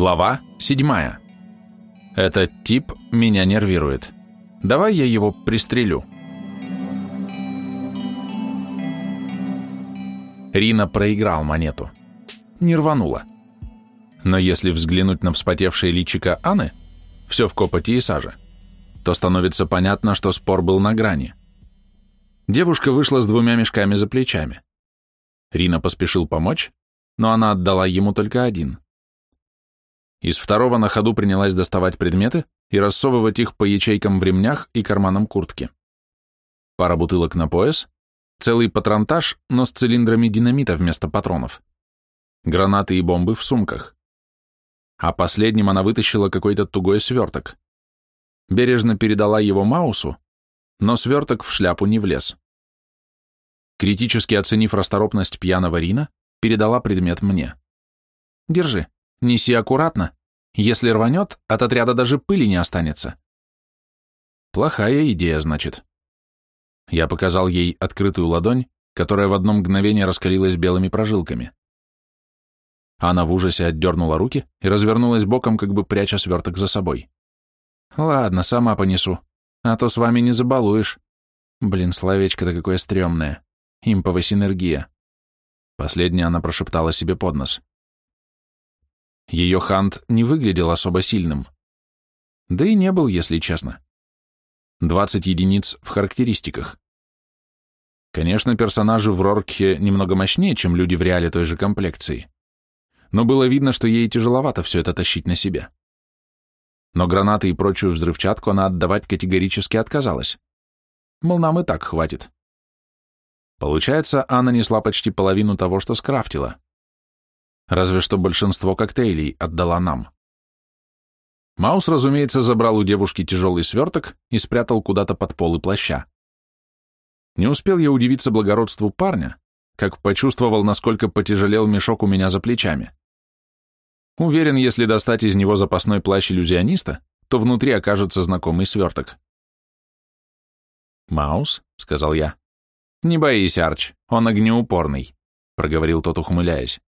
Глава 7. Этот тип меня нервирует. Давай я его пристрелю. Рина проиграл монету. Не рванула. Но если взглянуть на вспотевшее личико Анны, все в копоти и саже, то становится понятно, что спор был на грани. Девушка вышла с двумя мешками за плечами. Рина поспешил помочь, но она отдала ему только один. Из второго на ходу принялась доставать предметы и рассовывать их по ячейкам в ремнях и карманам куртки. Пара бутылок на пояс, целый патронтаж, но с цилиндрами динамита вместо патронов, гранаты и бомбы в сумках. А последним она вытащила какой-то тугой сверток. Бережно передала его Маусу, но сверток в шляпу не влез. Критически оценив расторопность пьяного Рина, передала предмет мне. «Держи». Неси аккуратно. Если рванет, от отряда даже пыли не останется. Плохая идея, значит. Я показал ей открытую ладонь, которая в одно мгновение раскалилась белыми прожилками. Она в ужасе отдернула руки и развернулась боком, как бы пряча сверток за собой. «Ладно, сама понесу. А то с вами не забалуешь. Блин, словечко-то какое стрёмное. Имповая синергия». Последнее она прошептала себе под нос. Ее хант не выглядел особо сильным. Да и не был, если честно. 20 единиц в характеристиках. Конечно, персонажи в Роркхе немного мощнее, чем люди в реале той же комплекции. Но было видно, что ей тяжеловато все это тащить на себе. Но гранаты и прочую взрывчатку она отдавать категорически отказалась. Мол, нам и так хватит. Получается, Анна несла почти половину того, что скрафтила разве что большинство коктейлей отдала нам. Маус, разумеется, забрал у девушки тяжелый сверток и спрятал куда-то под полы плаща. Не успел я удивиться благородству парня, как почувствовал, насколько потяжелел мешок у меня за плечами. Уверен, если достать из него запасной плащ иллюзиониста, то внутри окажется знакомый сверток. «Маус», — сказал я. «Не боись, Арч, он огнеупорный», — проговорил тот, ухмыляясь.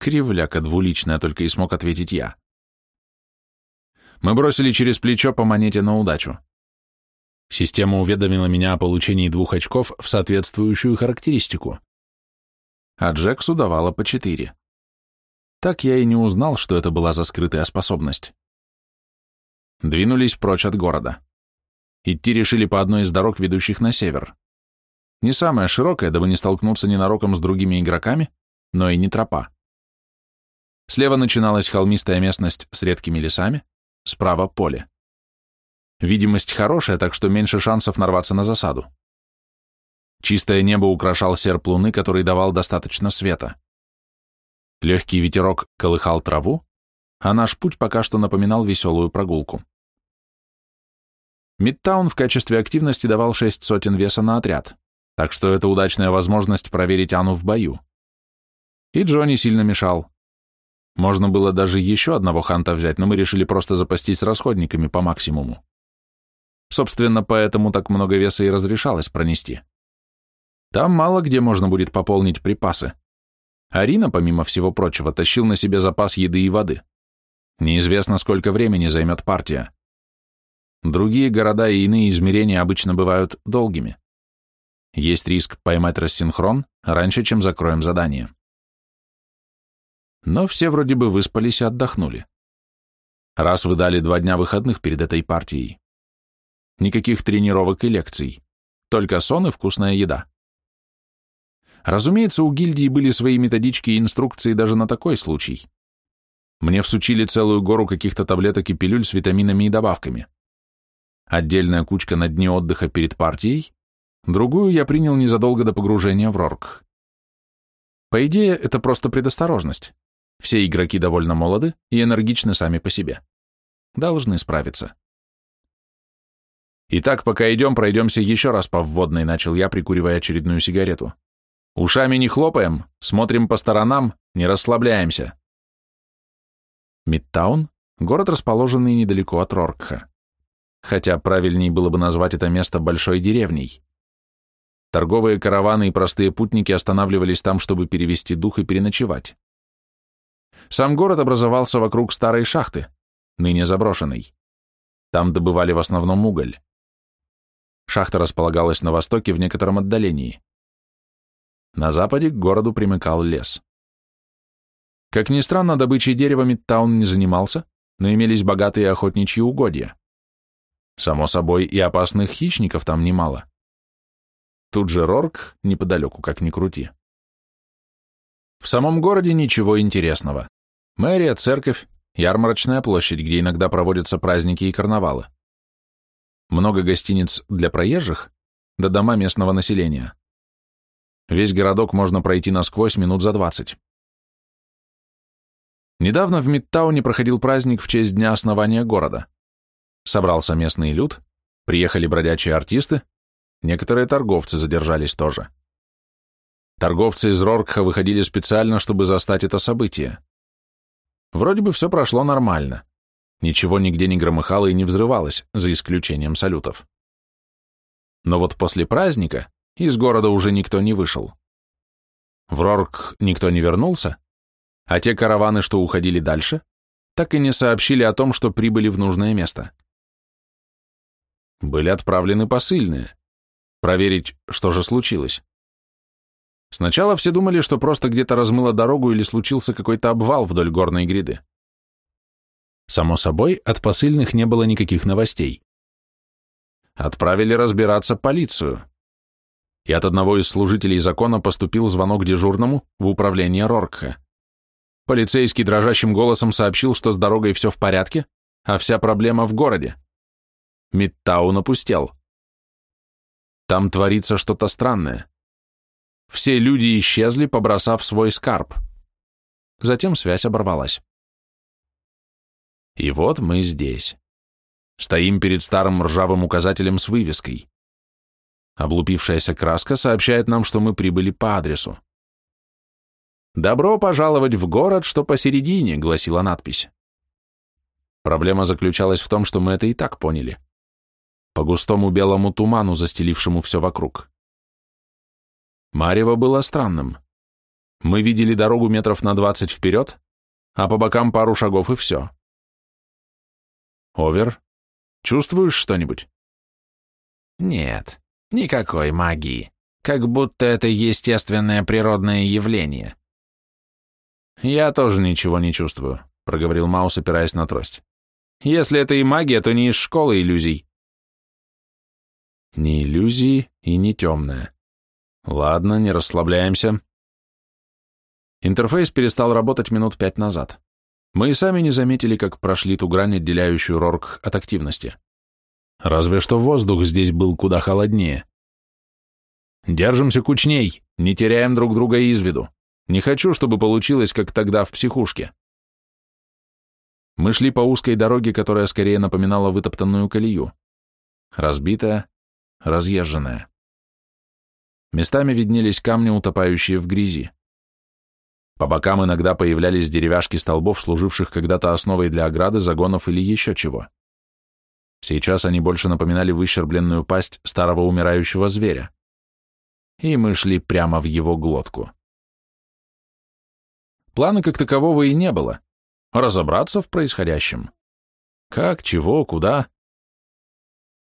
Кривляка двуличная, только и смог ответить я. Мы бросили через плечо по монете на удачу. Система уведомила меня о получении двух очков в соответствующую характеристику. А Джексу давала по четыре. Так я и не узнал, что это была за скрытая способность. Двинулись прочь от города. Идти решили по одной из дорог, ведущих на север. Не самая широкая, дабы не столкнуться ненароком с другими игроками, но и не тропа. Слева начиналась холмистая местность с редкими лесами, справа — поле. Видимость хорошая, так что меньше шансов нарваться на засаду. Чистое небо украшал серп луны, который давал достаточно света. Легкий ветерок колыхал траву, а наш путь пока что напоминал веселую прогулку. Мидтаун в качестве активности давал шесть сотен веса на отряд, так что это удачная возможность проверить Ану в бою. И Джонни сильно мешал. Можно было даже еще одного ханта взять, но мы решили просто запастись расходниками по максимуму. Собственно, поэтому так много веса и разрешалось пронести. Там мало где можно будет пополнить припасы. Арина, помимо всего прочего, тащил на себе запас еды и воды. Неизвестно, сколько времени займет партия. Другие города и иные измерения обычно бывают долгими. Есть риск поймать рассинхрон раньше, чем закроем задание но все вроде бы выспались и отдохнули. Раз вы дали два дня выходных перед этой партией. Никаких тренировок и лекций, только сон и вкусная еда. Разумеется, у гильдии были свои методички и инструкции даже на такой случай. Мне всучили целую гору каких-то таблеток и пилюль с витаминами и добавками. Отдельная кучка на дне отдыха перед партией, другую я принял незадолго до погружения в Рорк. По идее, это просто предосторожность. Все игроки довольно молоды и энергичны сами по себе. Должны справиться. Итак, пока идем, пройдемся еще раз по вводной, начал я, прикуривая очередную сигарету. Ушами не хлопаем, смотрим по сторонам, не расслабляемся. Мидтаун — город, расположенный недалеко от Роркха. Хотя правильнее было бы назвать это место большой деревней. Торговые караваны и простые путники останавливались там, чтобы перевести дух и переночевать. Сам город образовался вокруг старой шахты, ныне заброшенной. Там добывали в основном уголь. Шахта располагалась на востоке в некотором отдалении. На западе к городу примыкал лес. Как ни странно, добычей дерева Мидтаун не занимался, но имелись богатые охотничьи угодья. Само собой, и опасных хищников там немало. Тут же Рорк неподалеку, как ни крути. В самом городе ничего интересного. Мэрия, церковь, ярмарочная площадь, где иногда проводятся праздники и карнавалы. Много гостиниц для проезжих, да дома местного населения. Весь городок можно пройти насквозь минут за двадцать. Недавно в Мидтауне проходил праздник в честь дня основания города. Собрался местный люд, приехали бродячие артисты, некоторые торговцы задержались тоже. Торговцы из Роркха выходили специально, чтобы застать это событие. Вроде бы все прошло нормально. Ничего нигде не громыхало и не взрывалось, за исключением салютов. Но вот после праздника из города уже никто не вышел. В Рорк никто не вернулся, а те караваны, что уходили дальше, так и не сообщили о том, что прибыли в нужное место. Были отправлены посыльные. Проверить, что же случилось. Сначала все думали, что просто где-то размыло дорогу или случился какой-то обвал вдоль горной гряды. Само собой, от посыльных не было никаких новостей. Отправили разбираться полицию. И от одного из служителей закона поступил звонок дежурному в управление Роркха. Полицейский дрожащим голосом сообщил, что с дорогой все в порядке, а вся проблема в городе. Мидтаун опустел. Там творится что-то странное. Все люди исчезли, побросав свой скарб. Затем связь оборвалась. И вот мы здесь. Стоим перед старым ржавым указателем с вывеской. Облупившаяся краска сообщает нам, что мы прибыли по адресу. «Добро пожаловать в город, что посередине», — гласила надпись. Проблема заключалась в том, что мы это и так поняли. По густому белому туману, застелившему все вокруг. Марево было странным. Мы видели дорогу метров на двадцать вперед, а по бокам пару шагов и все. Овер, чувствуешь что-нибудь? Нет, никакой магии. Как будто это естественное природное явление. Я тоже ничего не чувствую, проговорил Маус, опираясь на трость. Если это и магия, то не из школы иллюзий. Ни иллюзии и не темная. Ладно, не расслабляемся. Интерфейс перестал работать минут пять назад. Мы и сами не заметили, как прошли ту грань, отделяющую Рорк от активности. Разве что воздух здесь был куда холоднее. Держимся кучней, не теряем друг друга из виду. Не хочу, чтобы получилось, как тогда в психушке. Мы шли по узкой дороге, которая скорее напоминала вытоптанную колею. Разбитая, разъезженная. Местами виднелись камни, утопающие в грязи. По бокам иногда появлялись деревяшки столбов, служивших когда-то основой для ограды, загонов или еще чего. Сейчас они больше напоминали выщербленную пасть старого умирающего зверя. И мы шли прямо в его глотку. Плана как такового и не было. Разобраться в происходящем. Как, чего, куда.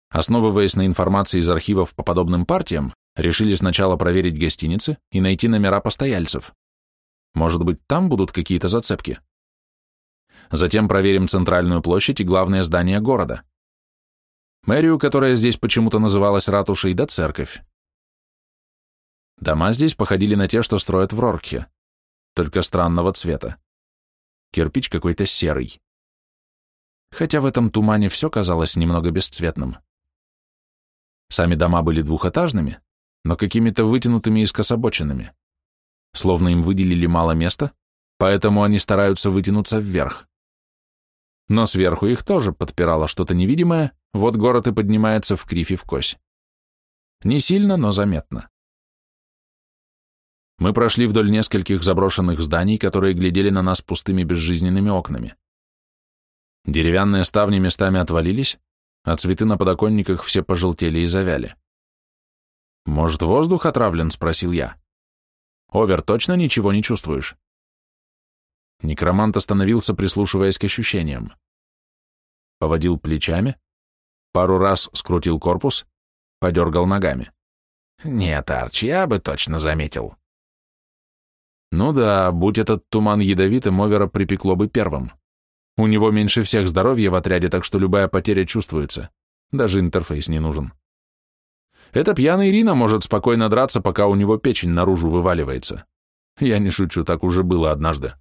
Основываясь на информации из архивов по подобным партиям, решили сначала проверить гостиницы и найти номера постояльцев. Может быть, там будут какие-то зацепки. Затем проверим центральную площадь и главное здание города. Мэрию, которая здесь почему-то называлась ратушей, да церковь. Дома здесь походили на те, что строят в Рорке, только странного цвета. Кирпич какой-то серый. Хотя в этом тумане все казалось немного бесцветным. Сами дома были двухэтажными, но какими-то вытянутыми и скособоченными словно им выделили мало места, поэтому они стараются вытянуться вверх. Но сверху их тоже подпирало что-то невидимое, вот город и поднимается в кривь и в кось. Не сильно, но заметно. Мы прошли вдоль нескольких заброшенных зданий, которые глядели на нас пустыми безжизненными окнами. Деревянные ставни местами отвалились, а цветы на подоконниках все пожелтели и завяли. «Может, воздух отравлен?» — спросил я. Овер, точно ничего не чувствуешь? Некромант остановился, прислушиваясь к ощущениям. Поводил плечами, пару раз скрутил корпус, подергал ногами. «Нет, Арчи, я бы точно заметил». Ну да, будь этот туман ядовитым, Овера припекло бы первым. У него меньше всех здоровья в отряде, так что любая потеря чувствуется. Даже интерфейс не нужен. Это пьяный Рина может спокойно драться, пока у него печень наружу вываливается. Я не шучу, так уже было однажды.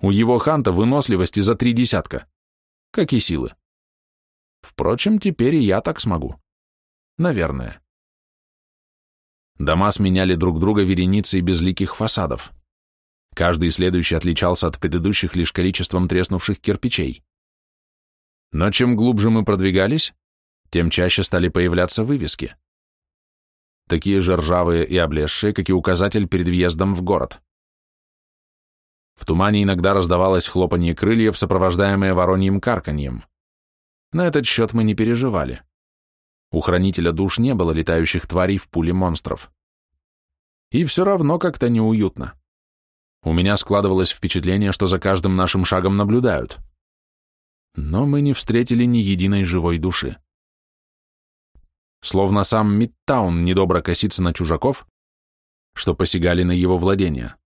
У его ханта выносливости за три десятка. Как и силы. Впрочем, теперь и я так смогу. Наверное. Дома сменяли друг друга вереницей безликих фасадов. Каждый следующий отличался от предыдущих лишь количеством треснувших кирпичей. Но чем глубже мы продвигались, тем чаще стали появляться вывески. Такие же ржавые и облезшие, как и указатель перед въездом в город. В тумане иногда раздавалось хлопанье крыльев, сопровождаемое вороньим карканьем. На этот счет мы не переживали. У хранителя душ не было летающих тварей в пуле монстров. И все равно как-то неуютно. У меня складывалось впечатление, что за каждым нашим шагом наблюдают. Но мы не встретили ни единой живой души. Словно сам Мидтаун недобро косится на чужаков, что посягали на его владения.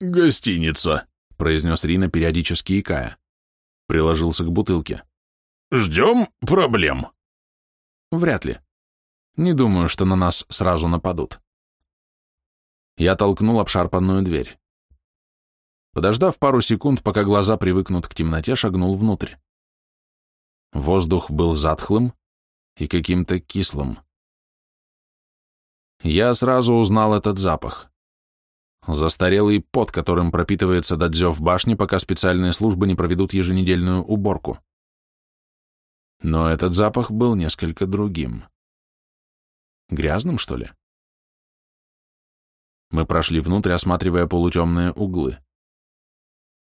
«Гостиница», — произнес Рина, периодически икая. Приложился к бутылке. «Ждем проблем». «Вряд ли. Не думаю, что на нас сразу нападут». Я толкнул обшарпанную дверь. Подождав пару секунд, пока глаза привыкнут к темноте, шагнул внутрь. Воздух был затхлым и каким-то кислым. Я сразу узнал этот запах. Застарелый пот, которым пропитывается дадзё в башне, пока специальные службы не проведут еженедельную уборку. Но этот запах был несколько другим. Грязным, что ли? Мы прошли внутрь, осматривая полутемные углы.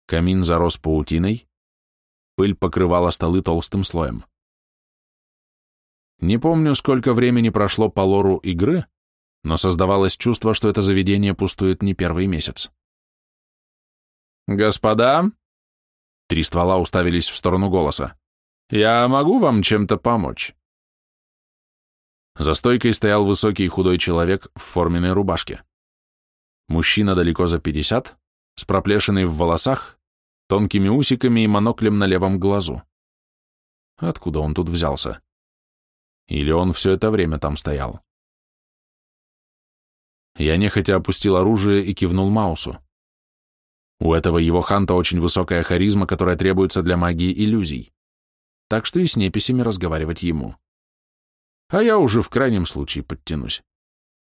Камин зарос паутиной, пыль покрывала столы толстым слоем. Не помню, сколько времени прошло по лору игры, но создавалось чувство, что это заведение пустует не первый месяц. «Господа!» Три ствола уставились в сторону голоса. «Я могу вам чем-то помочь?» За стойкой стоял высокий худой человек в форменной рубашке. Мужчина далеко за пятьдесят, с проплешиной в волосах, тонкими усиками и моноклем на левом глазу. Откуда он тут взялся? Или он все это время там стоял? Я нехотя опустил оружие и кивнул Маусу. У этого его ханта очень высокая харизма, которая требуется для магии иллюзий. Так что и с неписями разговаривать ему. А я уже в крайнем случае подтянусь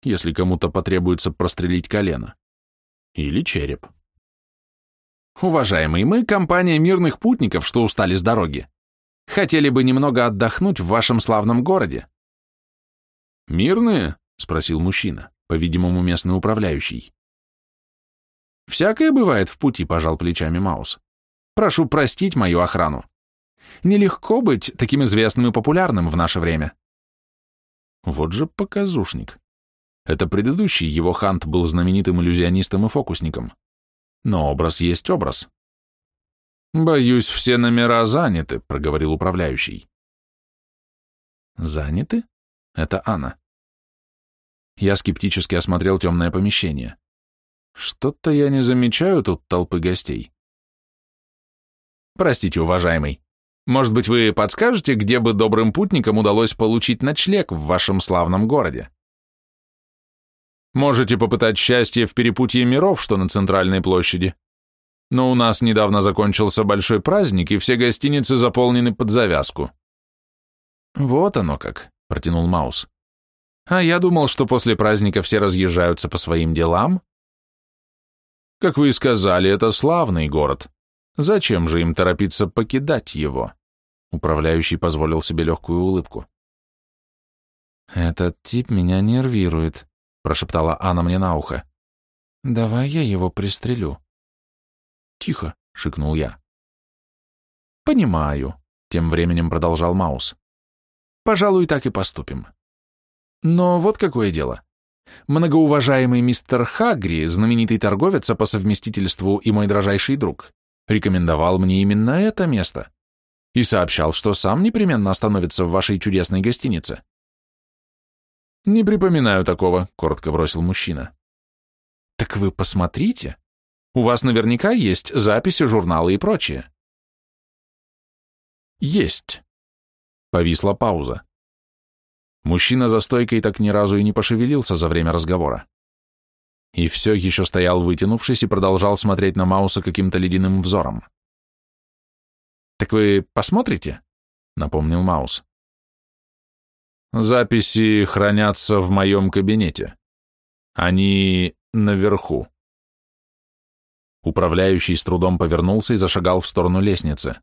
если кому-то потребуется прострелить колено. Или череп. Уважаемый, мы компания мирных путников, что устали с дороги. Хотели бы немного отдохнуть в вашем славном городе. Мирные? Спросил мужчина, по-видимому, местный управляющий. Всякое бывает в пути, пожал плечами Маус. Прошу простить мою охрану. Нелегко быть таким известным и популярным в наше время. Вот же показушник. Это предыдущий его Хант был знаменитым иллюзионистом и фокусником. Но образ есть образ. «Боюсь, все номера заняты», — проговорил управляющий. «Заняты?» — это Анна. Я скептически осмотрел темное помещение. Что-то я не замечаю тут толпы гостей. Простите, уважаемый, может быть, вы подскажете, где бы добрым путникам удалось получить ночлег в вашем славном городе? Можете попытать счастье в перепутье миров, что на центральной площади. Но у нас недавно закончился большой праздник, и все гостиницы заполнены под завязку. Вот оно как, протянул Маус. А я думал, что после праздника все разъезжаются по своим делам. Как вы и сказали, это славный город. Зачем же им торопиться покидать его? Управляющий позволил себе легкую улыбку. Этот тип меня нервирует, прошептала Анна мне на ухо. «Давай я его пристрелю». «Тихо», — шикнул я. «Понимаю», — тем временем продолжал Маус. «Пожалуй, так и поступим. Но вот какое дело. Многоуважаемый мистер Хагри, знаменитый торговец, а по совместительству и мой дрожайший друг, рекомендовал мне именно это место и сообщал, что сам непременно остановится в вашей чудесной гостинице. «Не припоминаю такого», — коротко бросил мужчина. «Так вы посмотрите. У вас наверняка есть записи, журналы и прочее». «Есть». Повисла пауза. Мужчина за стойкой так ни разу и не пошевелился за время разговора. И все еще стоял вытянувшись и продолжал смотреть на Мауса каким-то ледяным взором. «Так вы посмотрите?» — напомнил Маус. «Записи хранятся в моем кабинете. Они наверху». Управляющий с трудом повернулся и зашагал в сторону лестницы.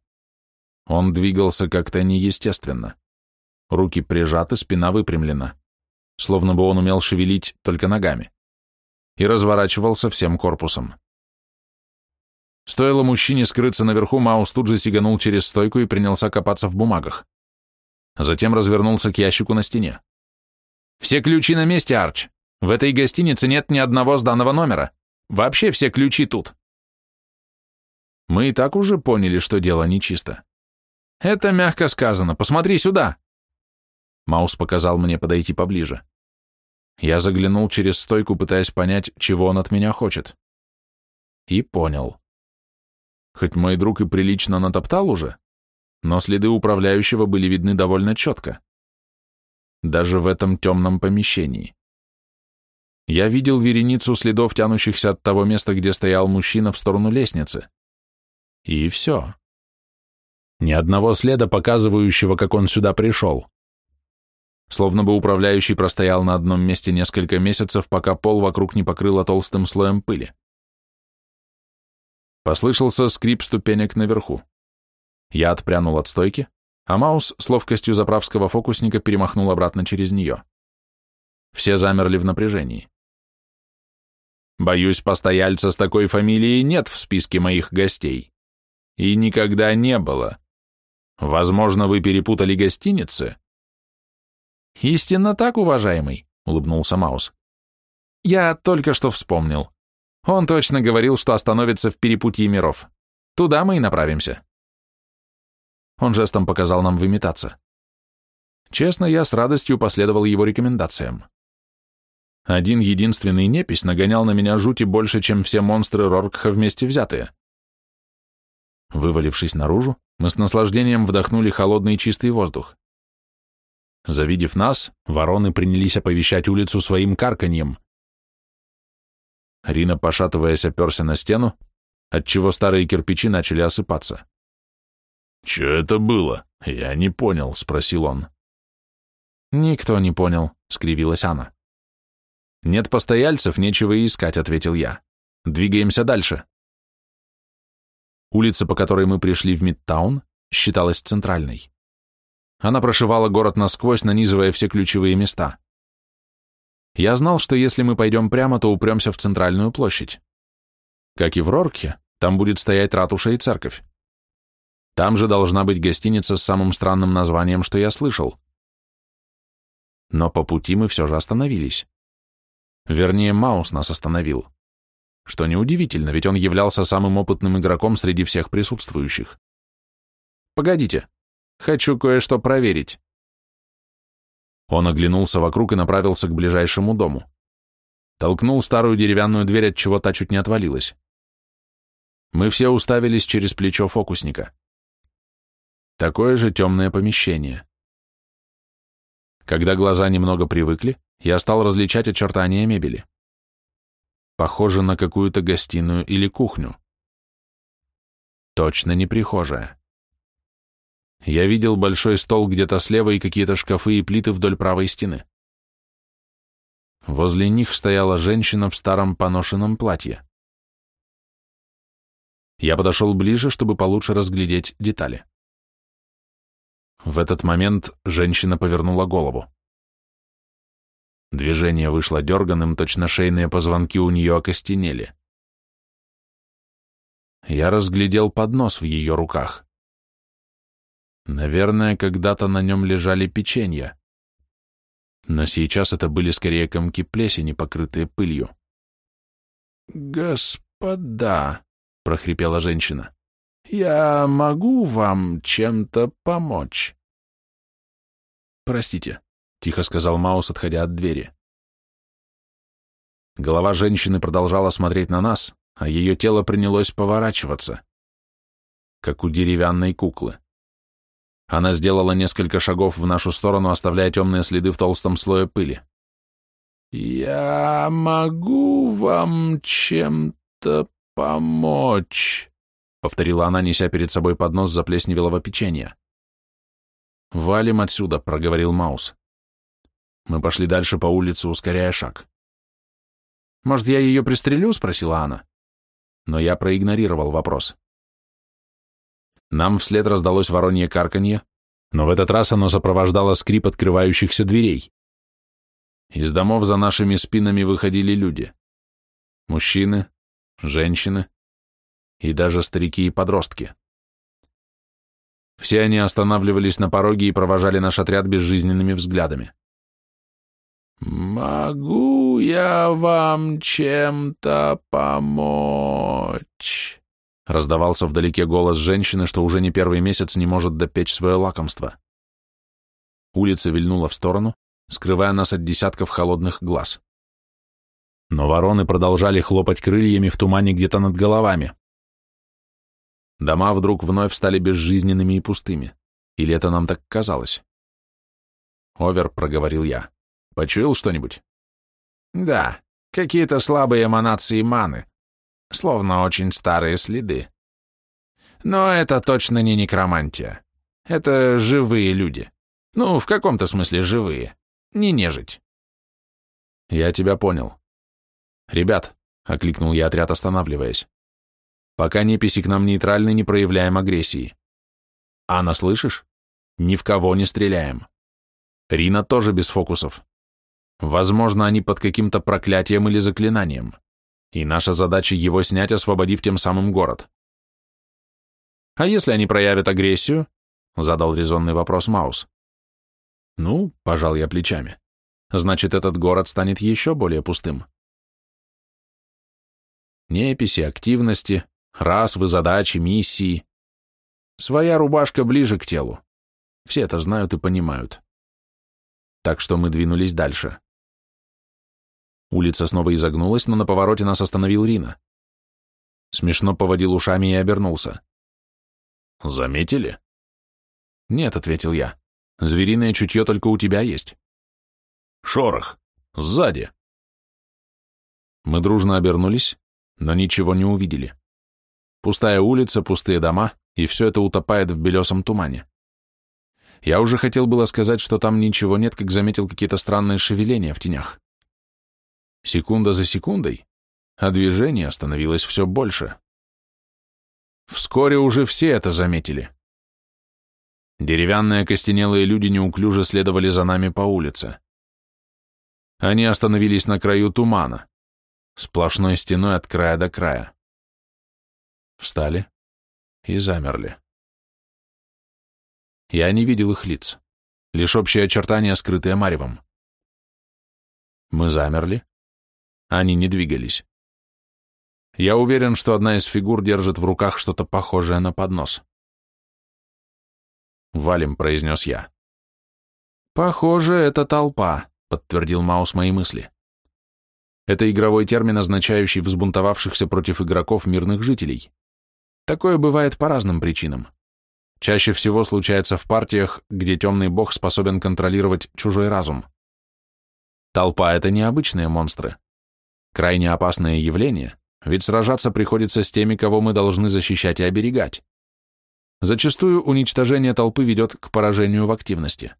Он двигался как-то неестественно. Руки прижаты, спина выпрямлена, словно бы он умел шевелить только ногами, и разворачивался всем корпусом. Стоило мужчине скрыться наверху, Маус тут же сиганул через стойку и принялся копаться в бумагах. Затем развернулся к ящику на стене. «Все ключи на месте, Арч. В этой гостинице нет ни одного сданного номера. Вообще все ключи тут». Мы и так уже поняли, что дело нечисто. «Это мягко сказано. Посмотри сюда!» Маус показал мне подойти поближе. Я заглянул через стойку, пытаясь понять, чего он от меня хочет. И понял. Хоть мой друг и прилично натоптал уже, но следы управляющего были видны довольно четко. Даже в этом темном помещении. Я видел вереницу следов, тянущихся от того места, где стоял мужчина в сторону лестницы. И все. Ни одного следа, показывающего, как он сюда пришел словно бы управляющий простоял на одном месте несколько месяцев, пока пол вокруг не покрыло толстым слоем пыли. Послышался скрип ступенек наверху. Я отпрянул от стойки, а Маус с ловкостью заправского фокусника перемахнул обратно через нее. Все замерли в напряжении. Боюсь, постояльца с такой фамилией нет в списке моих гостей. И никогда не было. Возможно, вы перепутали гостиницы? «Истинно так, уважаемый», — улыбнулся Маус. «Я только что вспомнил. Он точно говорил, что остановится в перепутье миров. Туда мы и направимся». Он жестом показал нам выметаться. Честно, я с радостью последовал его рекомендациям. Один единственный непись нагонял на меня жути больше, чем все монстры Роркха вместе взятые. Вывалившись наружу, мы с наслаждением вдохнули холодный чистый воздух. Завидев нас, вороны принялись оповещать улицу своим карканьем. Рина, пошатываясь, оперся на стену, отчего старые кирпичи начали осыпаться. «Че это было? Я не понял», — спросил он. «Никто не понял», — скривилась Анна. «Нет постояльцев, нечего и искать», — ответил я. «Двигаемся дальше». Улица, по которой мы пришли в Мидтаун, считалась центральной. Она прошивала город насквозь, нанизывая все ключевые места. Я знал, что если мы пойдем прямо, то упремся в центральную площадь. Как и в Рорке, там будет стоять ратуша и церковь. Там же должна быть гостиница с самым странным названием, что я слышал. Но по пути мы все же остановились. Вернее, Маус нас остановил. Что неудивительно, ведь он являлся самым опытным игроком среди всех присутствующих. «Погодите», Хочу кое-что проверить». Он оглянулся вокруг и направился к ближайшему дому. Толкнул старую деревянную дверь, от чего та чуть не отвалилась. Мы все уставились через плечо фокусника. Такое же темное помещение. Когда глаза немного привыкли, я стал различать очертания мебели. Похоже на какую-то гостиную или кухню. Точно не прихожая. Я видел большой стол где-то слева и какие-то шкафы и плиты вдоль правой стены. Возле них стояла женщина в старом поношенном платье. Я подошел ближе, чтобы получше разглядеть детали. В этот момент женщина повернула голову. Движение вышло дерганым, точно шейные позвонки у нее окостенели. Я разглядел поднос в ее руках. Наверное, когда-то на нем лежали печенья. но сейчас это были скорее комки плесени, покрытые пылью. «Господа», — прохрипела женщина, — «я могу вам чем-то помочь?» «Простите», — тихо сказал Маус, отходя от двери. Голова женщины продолжала смотреть на нас, а ее тело принялось поворачиваться, как у деревянной куклы. Она сделала несколько шагов в нашу сторону, оставляя темные следы в толстом слое пыли. «Я могу вам чем-то помочь», — повторила она, неся перед собой поднос заплесневелого печенья. «Валим отсюда», — проговорил Маус. Мы пошли дальше по улице, ускоряя шаг. «Может, я ее пристрелю?» — спросила она. Но я проигнорировал вопрос. Нам вслед раздалось воронье карканье, но в этот раз оно сопровождало скрип открывающихся дверей. Из домов за нашими спинами выходили люди. Мужчины, женщины и даже старики и подростки. Все они останавливались на пороге и провожали наш отряд безжизненными взглядами. «Могу я вам чем-то помочь?» Раздавался вдалеке голос женщины, что уже не первый месяц не может допечь свое лакомство. Улица вильнула в сторону, скрывая нас от десятков холодных глаз. Но вороны продолжали хлопать крыльями в тумане где-то над головами. Дома вдруг вновь стали безжизненными и пустыми. Или это нам так казалось? «Овер», — проговорил я. Почуял что-нибудь? Да, какие-то слабые эманации маны, словно очень старые следы. Но это точно не некромантия. Это живые люди. Ну, в каком-то смысле живые. Не нежить. Я тебя понял. Ребят, — окликнул я отряд, останавливаясь. Пока неписи к нам нейтральны, не проявляем агрессии. Анна, слышишь? Ни в кого не стреляем. Рина тоже без фокусов. Возможно, они под каким-то проклятием или заклинанием, и наша задача его снять, освободив тем самым город. А если они проявят агрессию? Задал резонный вопрос Маус. Ну, пожал я плечами. Значит, этот город станет еще более пустым. Неписи, активности, расвы, задачи, миссии. Своя рубашка ближе к телу. Все это знают и понимают. Так что мы двинулись дальше. Улица снова изогнулась, но на повороте нас остановил Рина. Смешно поводил ушами и обернулся. «Заметили?» «Нет», — ответил я. «Звериное чутье только у тебя есть». «Шорох! Сзади!» Мы дружно обернулись, но ничего не увидели. Пустая улица, пустые дома, и все это утопает в белесом тумане. Я уже хотел было сказать, что там ничего нет, как заметил какие-то странные шевеления в тенях секунда за секундой, а движение становилось все больше. Вскоре уже все это заметили. Деревянные костенелые люди неуклюже следовали за нами по улице. Они остановились на краю тумана, сплошной стеной от края до края. Встали и замерли. Я не видел их лиц, лишь общие очертания, скрытые маревом. Мы замерли, они не двигались. Я уверен, что одна из фигур держит в руках что-то похожее на поднос. «Валим», — произнес я. «Похоже, это толпа», — подтвердил Маус мои мысли. Это игровой термин, означающий взбунтовавшихся против игроков мирных жителей. Такое бывает по разным причинам. Чаще всего случается в партиях, где темный бог способен контролировать чужой разум. Толпа — это необычные монстры. Крайне опасное явление, ведь сражаться приходится с теми, кого мы должны защищать и оберегать. Зачастую уничтожение толпы ведет к поражению в активности.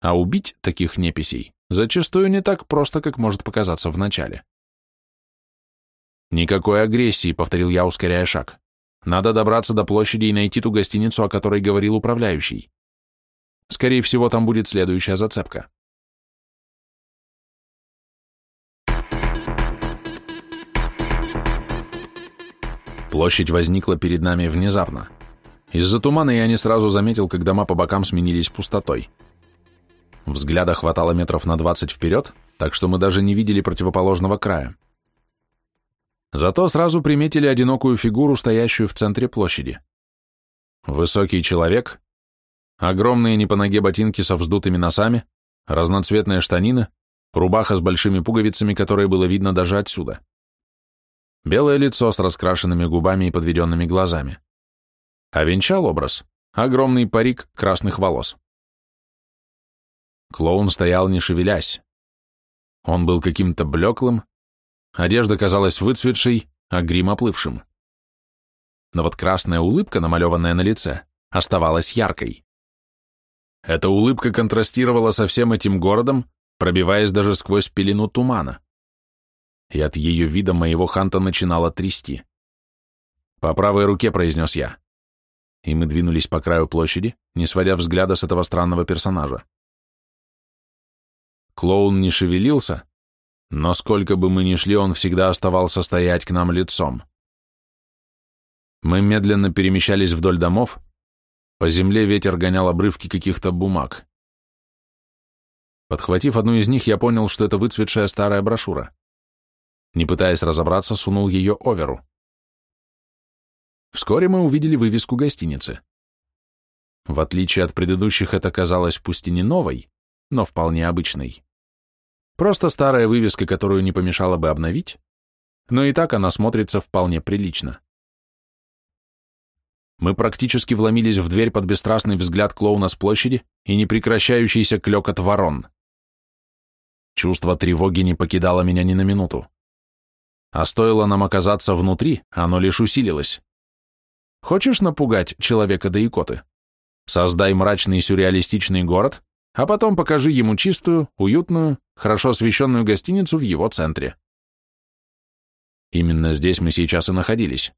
А убить таких неписей зачастую не так просто, как может показаться в начале. «Никакой агрессии», — повторил я, ускоряя шаг. «Надо добраться до площади и найти ту гостиницу, о которой говорил управляющий. Скорее всего, там будет следующая зацепка». Площадь возникла перед нами внезапно. Из-за тумана я не сразу заметил, как дома по бокам сменились пустотой. Взгляда хватало метров на двадцать вперед, так что мы даже не видели противоположного края. Зато сразу приметили одинокую фигуру, стоящую в центре площади. Высокий человек, огромные не по ноге ботинки со вздутыми носами, разноцветные штанины, рубаха с большими пуговицами, которые было видно даже отсюда. Белое лицо с раскрашенными губами и подведенными глазами. А венчал образ огромный парик красных волос. Клоун стоял, не шевелясь. Он был каким-то блеклым, одежда казалась выцветшей, а грим оплывшим. Но вот красная улыбка, намалеванная на лице, оставалась яркой. Эта улыбка контрастировала со всем этим городом, пробиваясь даже сквозь пелену тумана. И от ее вида моего ханта начинало трясти. «По правой руке», — произнес я. И мы двинулись по краю площади, не сводя взгляда с этого странного персонажа. Клоун не шевелился, но сколько бы мы ни шли, он всегда оставался стоять к нам лицом. Мы медленно перемещались вдоль домов, по земле ветер гонял обрывки каких-то бумаг. Подхватив одну из них, я понял, что это выцветшая старая брошюра. Не пытаясь разобраться, сунул ее оверу. Вскоре мы увидели вывеску гостиницы. В отличие от предыдущих, это казалось пусть и не новой, но вполне обычной. Просто старая вывеска, которую не помешало бы обновить, но и так она смотрится вполне прилично. Мы практически вломились в дверь под бесстрастный взгляд клоуна с площади и непрекращающийся клёкот ворон. Чувство тревоги не покидало меня ни на минуту. А стоило нам оказаться внутри, оно лишь усилилось. Хочешь напугать человека да икоты? Создай мрачный сюрреалистичный город, а потом покажи ему чистую, уютную, хорошо освещенную гостиницу в его центре. Именно здесь мы сейчас и находились.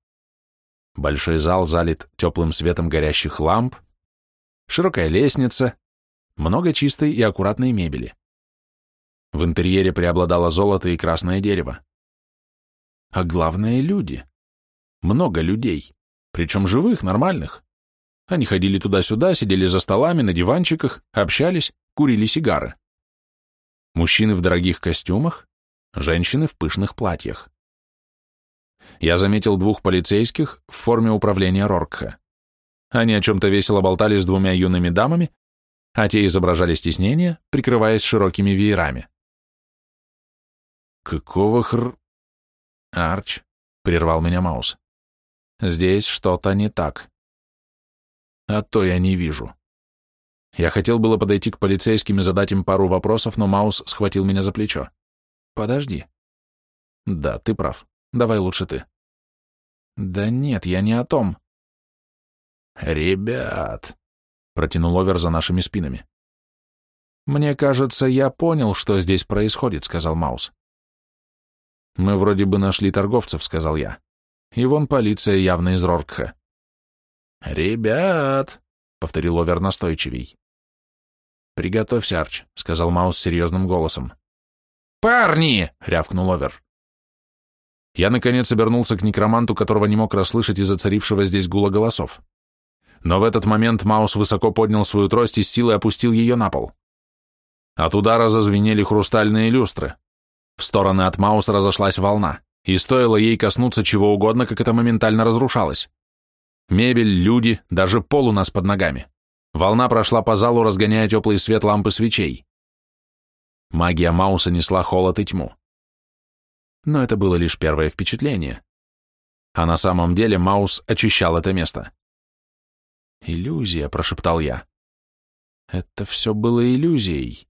Большой зал залит теплым светом горящих ламп, широкая лестница, много чистой и аккуратной мебели. В интерьере преобладало золото и красное дерево. А главное — люди. Много людей, причем живых, нормальных. Они ходили туда-сюда, сидели за столами, на диванчиках, общались, курили сигары. Мужчины в дорогих костюмах, женщины в пышных платьях. Я заметил двух полицейских в форме управления Роркха. Они о чем-то весело болтали с двумя юными дамами, а те изображали стеснение, прикрываясь широкими веерами. «Какого хр...» «Арч», — прервал меня Маус. «Здесь что-то не так». А то я не вижу. Я хотел было подойти к полицейским и задать им пару вопросов, но Маус схватил меня за плечо. Подожди. Да, ты прав. Давай лучше ты. Да нет, я не о том. Ребят, протянул Овер за нашими спинами. Мне кажется, я понял, что здесь происходит, сказал Маус. Мы вроде бы нашли торговцев, сказал я. И вон полиция явно из Роркха. «Ребят!» — повторил Овер настойчивей. «Приготовься, Арч», — сказал Маус серьезным голосом. «Парни!» — рявкнул Овер. Я, наконец, обернулся к некроманту, которого не мог расслышать из-за царившего здесь гула голосов. Но в этот момент Маус высоко поднял свою трость и с силой опустил ее на пол. От удара зазвенели хрустальные люстры. В стороны от Мауса разошлась волна, и стоило ей коснуться чего угодно, как это моментально разрушалось. Мебель, люди, даже пол у нас под ногами. Волна прошла по залу, разгоняя теплый свет лампы свечей. Магия Мауса несла холод и тьму. Но это было лишь первое впечатление. А на самом деле Маус очищал это место. «Иллюзия», — прошептал я. «Это все было иллюзией».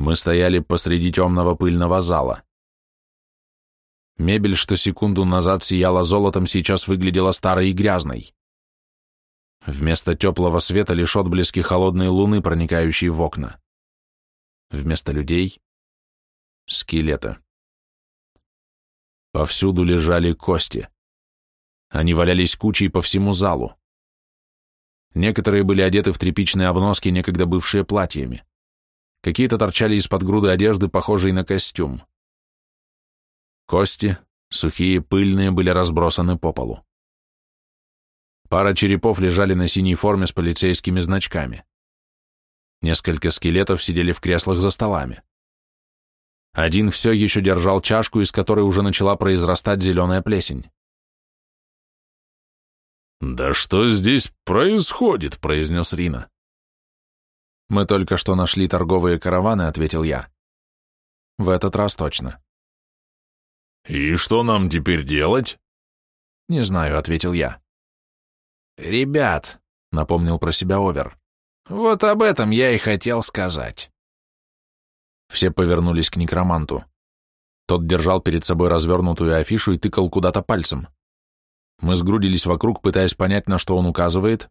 Мы стояли посреди темного пыльного зала. Мебель, что секунду назад сияла золотом, сейчас выглядела старой и грязной. Вместо теплого света лишь отблески холодной луны, проникающие в окна. Вместо людей — скелеты. Повсюду лежали кости. Они валялись кучей по всему залу. Некоторые были одеты в тряпичные обноски, некогда бывшие платьями. Какие-то торчали из-под груды одежды, похожей на костюм. Кости, сухие, пыльные, были разбросаны по полу. Пара черепов лежали на синей форме с полицейскими значками. Несколько скелетов сидели в креслах за столами. Один все еще держал чашку, из которой уже начала произрастать зеленая плесень. «Да что здесь происходит?» — произнес Рина. «Мы только что нашли торговые караваны», — ответил я. «В этот раз точно». «И что нам теперь делать?» «Не знаю», — ответил я. «Ребят», — напомнил про себя Овер, — «вот об этом я и хотел сказать». Все повернулись к некроманту. Тот держал перед собой развернутую афишу и тыкал куда-то пальцем. Мы сгрудились вокруг, пытаясь понять, на что он указывает.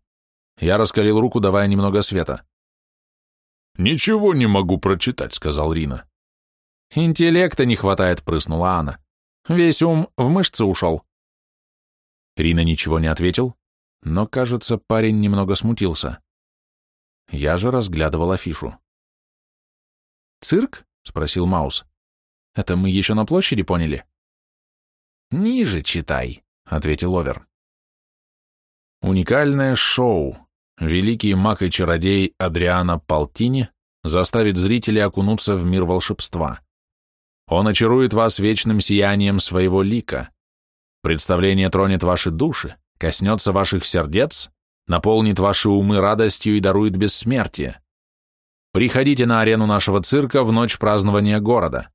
Я раскалил руку, давая немного света. «Ничего не могу прочитать», — сказал Рина. «Интеллекта не хватает», — прыснула Анна. «Весь ум в мышцы ушел». Рина ничего не ответил, но, кажется, парень немного смутился. Я же разглядывал афишу. «Цирк?» — спросил Маус. «Это мы еще на площади поняли?» «Ниже читай», ответил Овер. Уникальное шоу. Великий маг и чародей Адриана Палтини заставит зрителей окунуться в мир волшебства. Он очарует вас вечным сиянием своего лика. Представление тронет ваши души, коснется ваших сердец, наполнит ваши умы радостью и дарует бессмертие. Приходите на арену нашего цирка в ночь празднования города.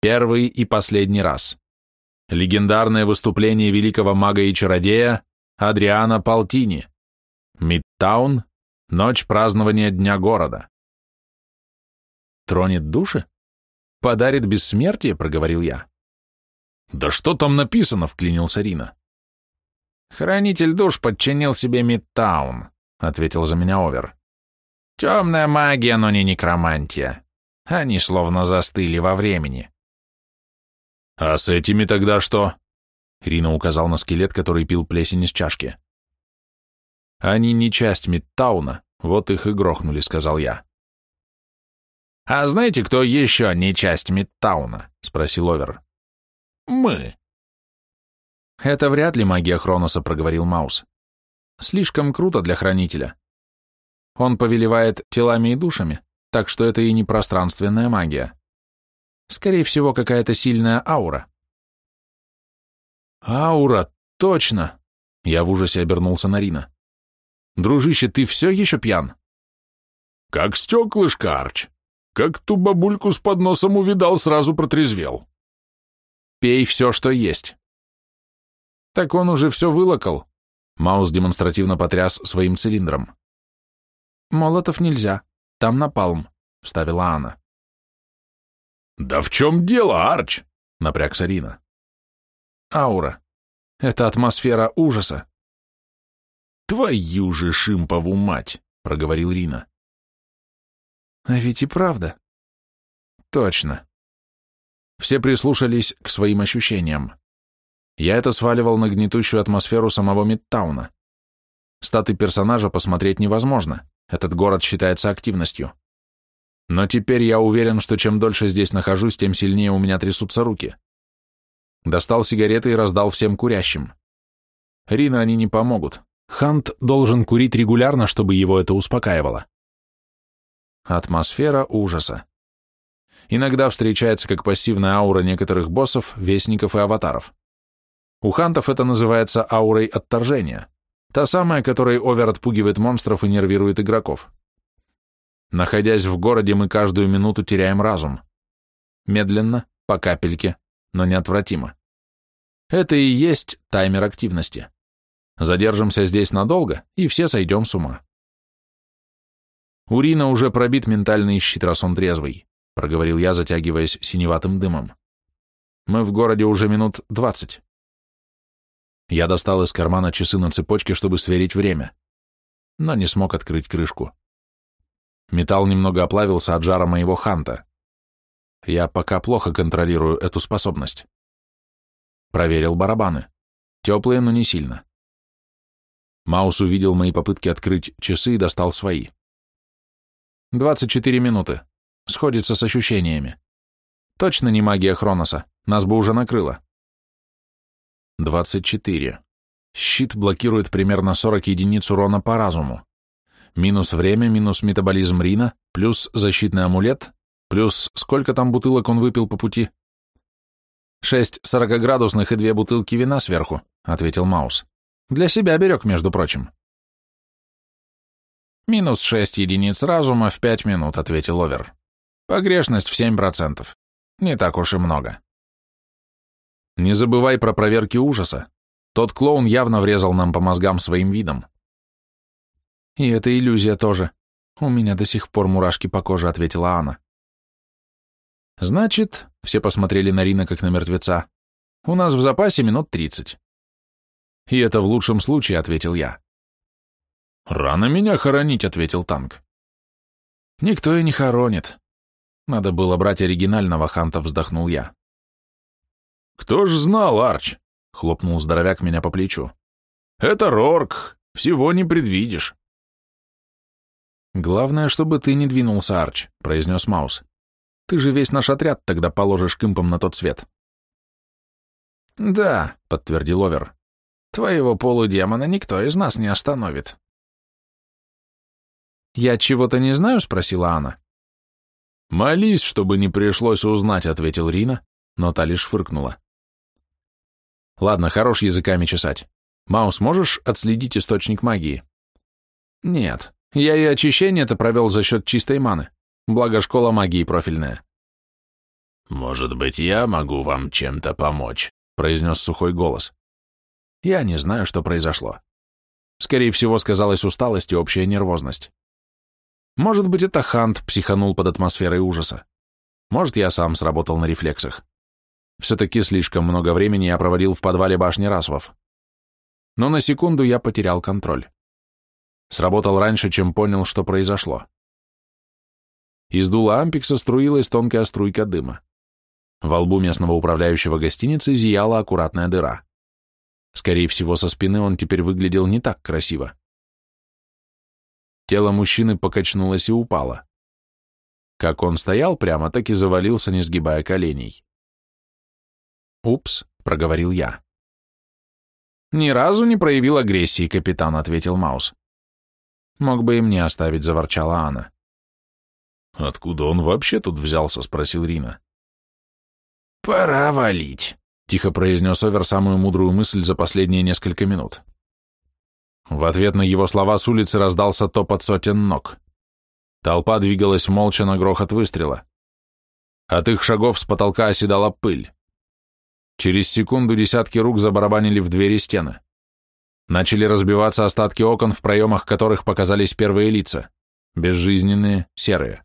Первый и последний раз легендарное выступление великого мага и чародея Адриана Палтини, Мидтаун, ночь празднования Дня города. «Тронет души? Подарит бессмертие?» — проговорил я. «Да что там написано?» — вклинился Рина. «Хранитель душ подчинил себе Мидтаун», — ответил за меня Овер. «Темная магия, но не некромантия. Они словно застыли во времени. «А с этими тогда что?» Рина указал на скелет, который пил плесень из чашки. «Они не часть Мидтауна, вот их и грохнули», — сказал я. «А знаете, кто еще не часть Мидтауна?» — спросил Овер. «Мы». «Это вряд ли магия Хроноса», — проговорил Маус. «Слишком круто для Хранителя. Он повелевает телами и душами, так что это и не пространственная магия. Скорее всего, какая-то сильная аура. Аура, точно! Я в ужасе обернулся на Рина. Дружище, ты все еще пьян? Как стеклышко, Арч. Как ту бабульку с подносом увидал, сразу протрезвел. Пей все, что есть. Так он уже все вылокал. Маус демонстративно потряс своим цилиндром. Молотов нельзя, там напалм, вставила Анна. «Да в чем дело, Арч?» — напрягся Рина. «Аура. Это атмосфера ужаса». «Твою же Шимпову мать!» — проговорил Рина. «А ведь и правда». «Точно». Все прислушались к своим ощущениям. Я это сваливал на гнетущую атмосферу самого Мидтауна. Статы персонажа посмотреть невозможно, этот город считается активностью. Но теперь я уверен, что чем дольше здесь нахожусь, тем сильнее у меня трясутся руки. Достал сигареты и раздал всем курящим. Рина они не помогут. Хант должен курить регулярно, чтобы его это успокаивало. Атмосфера ужаса. Иногда встречается как пассивная аура некоторых боссов, вестников и аватаров. У хантов это называется аурой отторжения, та самая, которой овер отпугивает монстров и нервирует игроков. Находясь в городе, мы каждую минуту теряем разум. Медленно, по капельке, но неотвратимо. Это и есть таймер активности. Задержимся здесь надолго, и все сойдем с ума. Урина уже пробит ментальный щит, раз он трезвый, проговорил я, затягиваясь синеватым дымом. Мы в городе уже минут двадцать. Я достал из кармана часы на цепочке, чтобы сверить время, но не смог открыть крышку. Металл немного оплавился от жара моего ханта. Я пока плохо контролирую эту способность. Проверил барабаны. Теплые, но не сильно. Маус увидел мои попытки открыть часы и достал свои. 24 минуты. Сходится с ощущениями. Точно не магия Хроноса. Нас бы уже накрыло. 24. Щит блокирует примерно 40 единиц урона по разуму. Минус время, минус метаболизм Рина, плюс защитный амулет, плюс сколько там бутылок он выпил по пути? Шесть сорокоградусных и две бутылки вина сверху, ответил Маус. Для себя берег, между прочим. Минус шесть единиц разума в пять минут, ответил Овер. Погрешность в семь процентов. Не так уж и много. Не забывай про проверки ужаса. Тот клоун явно врезал нам по мозгам своим видом. И это иллюзия тоже. У меня до сих пор мурашки по коже, ответила Анна. Значит, все посмотрели на Рина как на мертвеца. У нас в запасе минут тридцать. И это в лучшем случае, ответил я. Рано меня хоронить, ответил танк. Никто и не хоронит. Надо было брать оригинального ханта, вздохнул я. «Кто ж знал, Арч?» — хлопнул здоровяк меня по плечу. «Это Рорк, всего не предвидишь». «Главное, чтобы ты не двинулся, Арч», — произнес Маус. «Ты же весь наш отряд тогда положишь кымпом на тот свет». «Да», — подтвердил Овер. «Твоего полудемона никто из нас не остановит». «Я чего-то не знаю?» — спросила Анна. «Молись, чтобы не пришлось узнать», — ответил Рина, но та лишь фыркнула. Ладно, хорош языками чесать. Маус, можешь отследить источник магии? Нет, я и очищение-то провел за счет чистой маны. Благо школа магии профильная. Может быть, я могу вам чем-то помочь, произнес сухой голос. Я не знаю, что произошло. Скорее всего, сказалась усталость и общая нервозность. Может быть, это Хант психанул под атмосферой ужаса. Может, я сам сработал на рефлексах. Все-таки слишком много времени я проводил в подвале башни Расвов. Но на секунду я потерял контроль. Сработал раньше, чем понял, что произошло. Из дула ампикса струилась тонкая струйка дыма. Во лбу местного управляющего гостиницы зияла аккуратная дыра. Скорее всего, со спины он теперь выглядел не так красиво. Тело мужчины покачнулось и упало. Как он стоял прямо, так и завалился, не сгибая коленей. «Упс», — проговорил я. «Ни разу не проявил агрессии, капитан», — ответил Маус. «Мог бы и мне оставить», — заворчала Анна. «Откуда он вообще тут взялся?» — спросил Рина. «Пора валить», — тихо произнес Овер самую мудрую мысль за последние несколько минут. В ответ на его слова с улицы раздался топот сотен ног. Толпа двигалась молча на грохот выстрела. От их шагов с потолка оседала пыль. Через секунду десятки рук забарабанили в двери стены. Начали разбиваться остатки окон, в проемах которых показались первые лица, безжизненные, серые.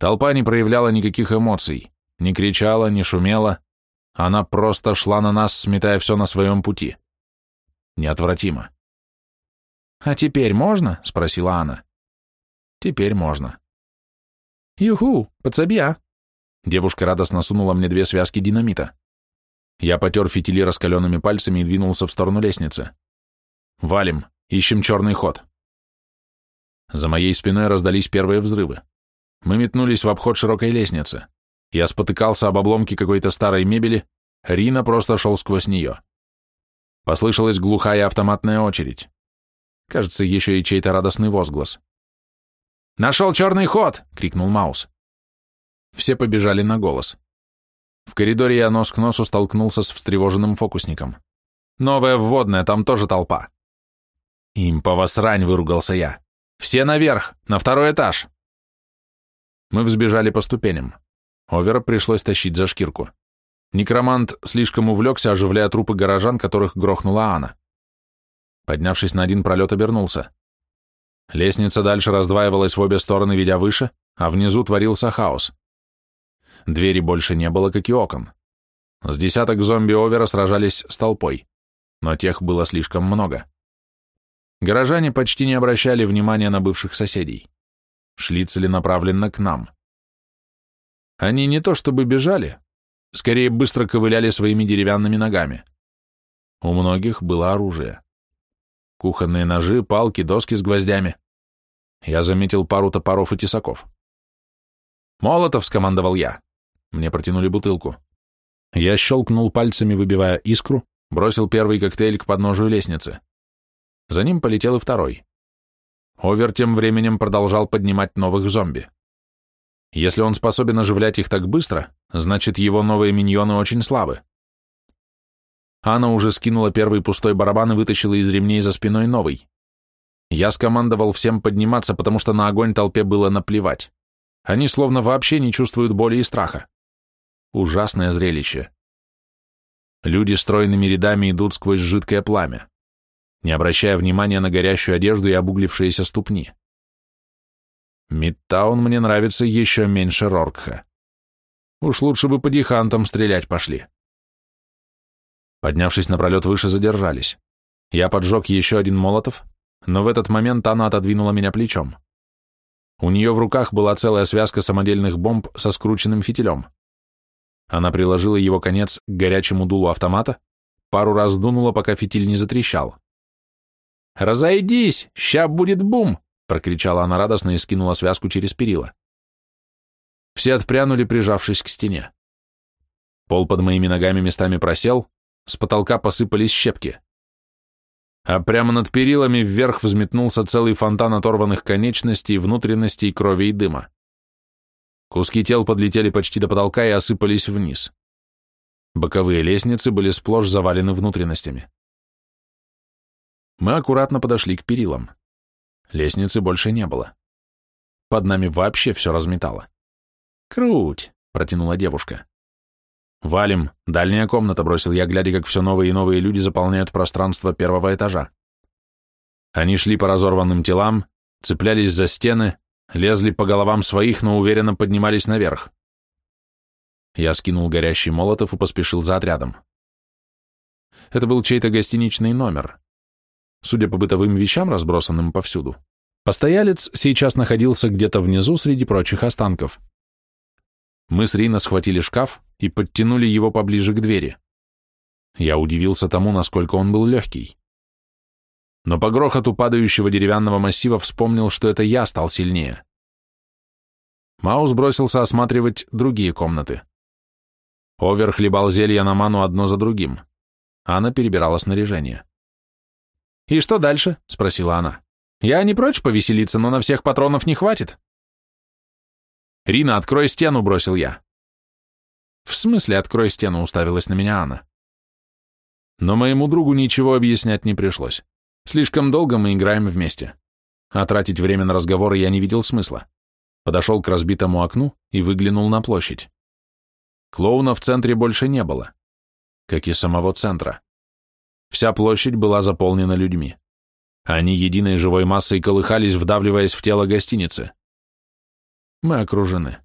Толпа не проявляла никаких эмоций, не кричала, не шумела, она просто шла на нас, сметая все на своем пути. Неотвратимо. «А теперь можно?» — спросила Анна. «Теперь можно». «Юху, подсобья!» Девушка радостно сунула мне две связки динамита. Я потер фитили раскаленными пальцами и двинулся в сторону лестницы. «Валим, ищем черный ход». За моей спиной раздались первые взрывы. Мы метнулись в обход широкой лестницы. Я спотыкался об обломке какой-то старой мебели, Рина просто шел сквозь нее. Послышалась глухая автоматная очередь. Кажется, еще и чей-то радостный возглас. «Нашел черный ход!» — крикнул Маус. Все побежали на голос. В коридоре я нос к носу столкнулся с встревоженным фокусником. «Новая вводная, там тоже толпа». «Импова срань!» — выругался я. «Все наверх, на второй этаж!» Мы взбежали по ступеням. Овера пришлось тащить за шкирку. Некромант слишком увлекся, оживляя трупы горожан, которых грохнула Анна. Поднявшись на один пролет, обернулся. Лестница дальше раздваивалась в обе стороны, ведя выше, а внизу творился хаос. Двери больше не было, как и окон. С десяток зомби-овера сражались с толпой, но тех было слишком много. Горожане почти не обращали внимания на бывших соседей. Шли целенаправленно к нам. Они не то чтобы бежали, скорее быстро ковыляли своими деревянными ногами. У многих было оружие. Кухонные ножи, палки, доски с гвоздями. Я заметил пару топоров и тесаков. «Молотов!» — скомандовал я. Мне протянули бутылку. Я щелкнул пальцами, выбивая искру, бросил первый коктейль к подножию лестницы. За ним полетел и второй. Овер тем временем продолжал поднимать новых зомби. Если он способен оживлять их так быстро, значит его новые миньоны очень слабы. Анна уже скинула первый пустой барабан и вытащила из ремней за спиной новый. Я скомандовал всем подниматься, потому что на огонь толпе было наплевать. Они словно вообще не чувствуют боли и страха. Ужасное зрелище. Люди стройными рядами идут сквозь жидкое пламя, не обращая внимания на горящую одежду и обуглившиеся ступни. Мидтаун мне нравится еще меньше Роркха. Уж лучше бы по дихантам стрелять пошли. Поднявшись напролет выше, задержались. Я поджег еще один молотов, но в этот момент она отодвинула меня плечом. У нее в руках была целая связка самодельных бомб со скрученным фитилем. Она приложила его конец к горячему дулу автомата, пару раз дунула, пока фитиль не затрещал. «Разойдись! Ща будет бум!» — прокричала она радостно и скинула связку через перила. Все отпрянули, прижавшись к стене. Пол под моими ногами местами просел, с потолка посыпались щепки. А прямо над перилами вверх взметнулся целый фонтан оторванных конечностей, внутренностей, крови и дыма. Куски тел подлетели почти до потолка и осыпались вниз. Боковые лестницы были сплошь завалены внутренностями. Мы аккуратно подошли к перилам. Лестницы больше не было. Под нами вообще все разметало. «Круть!» — протянула девушка. «Валим! Дальняя комната!» — бросил я, глядя, как все новые и новые люди заполняют пространство первого этажа. Они шли по разорванным телам, цеплялись за стены, лезли по головам своих, но уверенно поднимались наверх. Я скинул горящий молотов и поспешил за отрядом. Это был чей-то гостиничный номер. Судя по бытовым вещам, разбросанным повсюду, постоялец сейчас находился где-то внизу среди прочих останков. Мы с Рина схватили шкаф и подтянули его поближе к двери. Я удивился тому, насколько он был легкий. Но по грохоту падающего деревянного массива вспомнил, что это я стал сильнее. Маус бросился осматривать другие комнаты. Овер хлебал зелья на ману одно за другим. Анна перебирала снаряжение. «И что дальше?» — спросила она. «Я не прочь повеселиться, но на всех патронов не хватит». «Рина, открой стену!» — бросил я. «В смысле открой стену?» — уставилась на меня Анна. Но моему другу ничего объяснять не пришлось. Слишком долго мы играем вместе. А тратить время на разговоры я не видел смысла. Подошел к разбитому окну и выглянул на площадь. Клоуна в центре больше не было, как и самого центра. Вся площадь была заполнена людьми. Они единой живой массой колыхались, вдавливаясь в тело гостиницы. Мы окружены.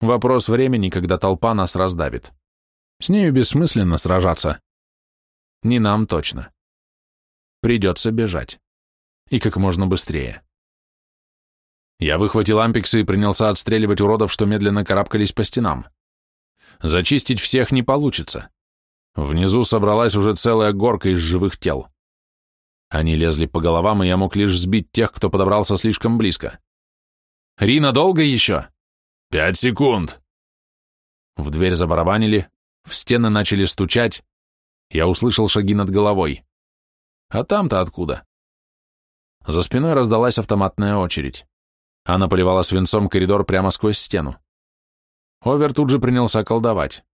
Вопрос времени, когда толпа нас раздавит. С нею бессмысленно сражаться. Не нам точно. Придется бежать. И как можно быстрее. Я выхватил ампиксы и принялся отстреливать уродов, что медленно карабкались по стенам. Зачистить всех не получится. Внизу собралась уже целая горка из живых тел. Они лезли по головам, и я мог лишь сбить тех, кто подобрался слишком близко. «Рина, долго еще?» «Пять секунд!» В дверь забарабанили, в стены начали стучать. Я услышал шаги над головой. А там-то откуда? За спиной раздалась автоматная очередь. Она поливала свинцом коридор прямо сквозь стену. Овер тут же принялся колдовать.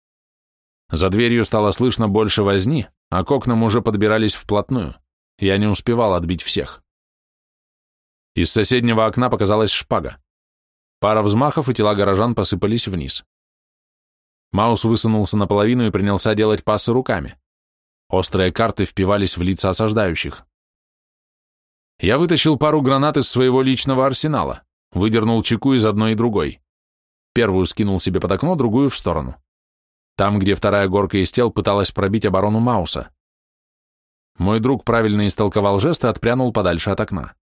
За дверью стало слышно больше возни, а к окнам уже подбирались вплотную. Я не успевал отбить всех. Из соседнего окна показалась шпага. Пара взмахов, и тела горожан посыпались вниз. Маус высунулся наполовину и принялся делать пасы руками. Острые карты впивались в лица осаждающих. Я вытащил пару гранат из своего личного арсенала, выдернул чеку из одной и другой. Первую скинул себе под окно, другую в сторону там, где вторая горка из тел пыталась пробить оборону Мауса. Мой друг правильно истолковал жест и отпрянул подальше от окна.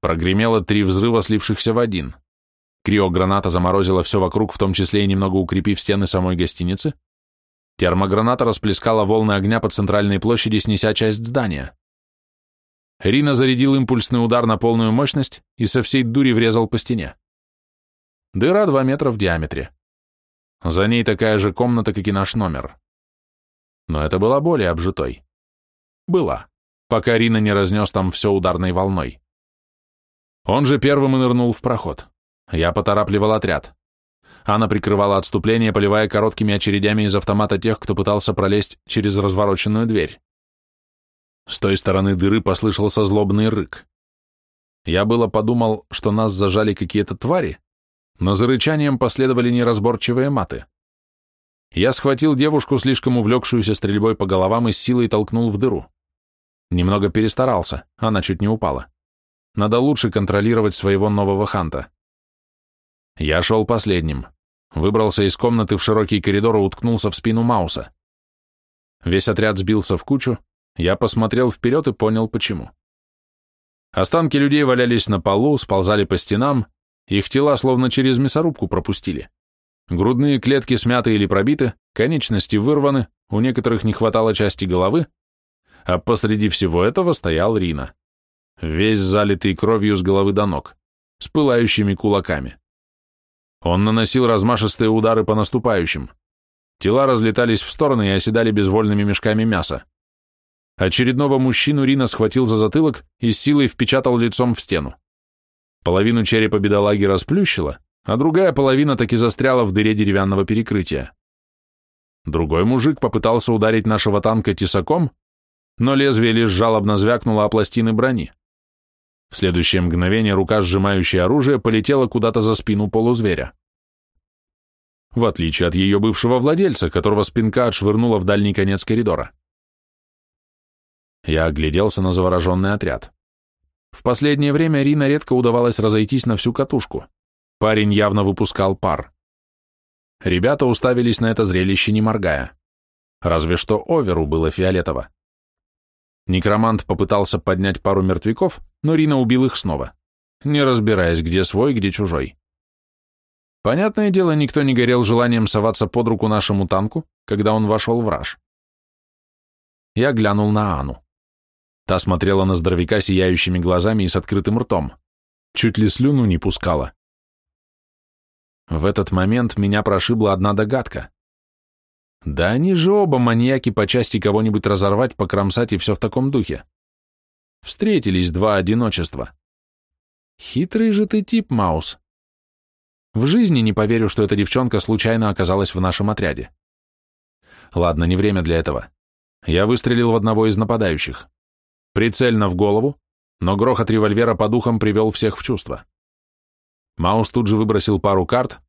Прогремело три взрыва, слившихся в один. Криограната заморозила все вокруг, в том числе и немного укрепив стены самой гостиницы. Термограната расплескала волны огня по центральной площади, снеся часть здания. Рина зарядил импульсный удар на полную мощность и со всей дури врезал по стене. Дыра два метра в диаметре. За ней такая же комната, как и наш номер. Но это была более обжитой. Была. пока Рина не разнес там все ударной волной. Он же первым и нырнул в проход. Я поторапливал отряд. Анна прикрывала отступление, поливая короткими очередями из автомата тех, кто пытался пролезть через развороченную дверь. С той стороны дыры послышался злобный рык. Я было подумал, что нас зажали какие-то твари, но за рычанием последовали неразборчивые маты. Я схватил девушку, слишком увлекшуюся стрельбой по головам, и с силой толкнул в дыру. Немного перестарался, она чуть не упала. Надо лучше контролировать своего нового ханта. Я шел последним. Выбрался из комнаты в широкий коридор и уткнулся в спину Мауса. Весь отряд сбился в кучу, я посмотрел вперед и понял, почему. Останки людей валялись на полу, сползали по стенам, их тела словно через мясорубку пропустили. Грудные клетки смяты или пробиты, конечности вырваны, у некоторых не хватало части головы, а посреди всего этого стоял Рина. Весь залитый кровью с головы до ног, с пылающими кулаками. Он наносил размашистые удары по наступающим. Тела разлетались в стороны и оседали безвольными мешками мяса. Очередного мужчину Рина схватил за затылок и с силой впечатал лицом в стену. Половину черепа бедолаги расплющило, а другая половина таки застряла в дыре деревянного перекрытия. Другой мужик попытался ударить нашего танка тесаком, но лезвие лишь жалобно звякнуло о пластины брони. В следующее мгновение рука, сжимающая оружие, полетела куда-то за спину полузверя. В отличие от ее бывшего владельца, которого спинка отшвырнула в дальний конец коридора. Я огляделся на завороженный отряд. В последнее время Рина редко удавалось разойтись на всю катушку. Парень явно выпускал пар. Ребята уставились на это зрелище, не моргая. Разве что Оверу было фиолетово. Некромант попытался поднять пару мертвяков, но Рина убил их снова, не разбираясь, где свой, где чужой. Понятное дело, никто не горел желанием соваться под руку нашему танку, когда он вошел в раж. Я глянул на Ану. Та смотрела на здоровяка сияющими глазами и с открытым ртом. Чуть ли слюну не пускала. В этот момент меня прошибла одна догадка. Да они же оба маньяки по части кого-нибудь разорвать, покромсать и все в таком духе. Встретились два одиночества. Хитрый же ты тип, Маус. В жизни не поверю, что эта девчонка случайно оказалась в нашем отряде. Ладно, не время для этого. Я выстрелил в одного из нападающих. Прицельно в голову, но грохот револьвера по духам привел всех в чувство. Маус тут же выбросил пару карт,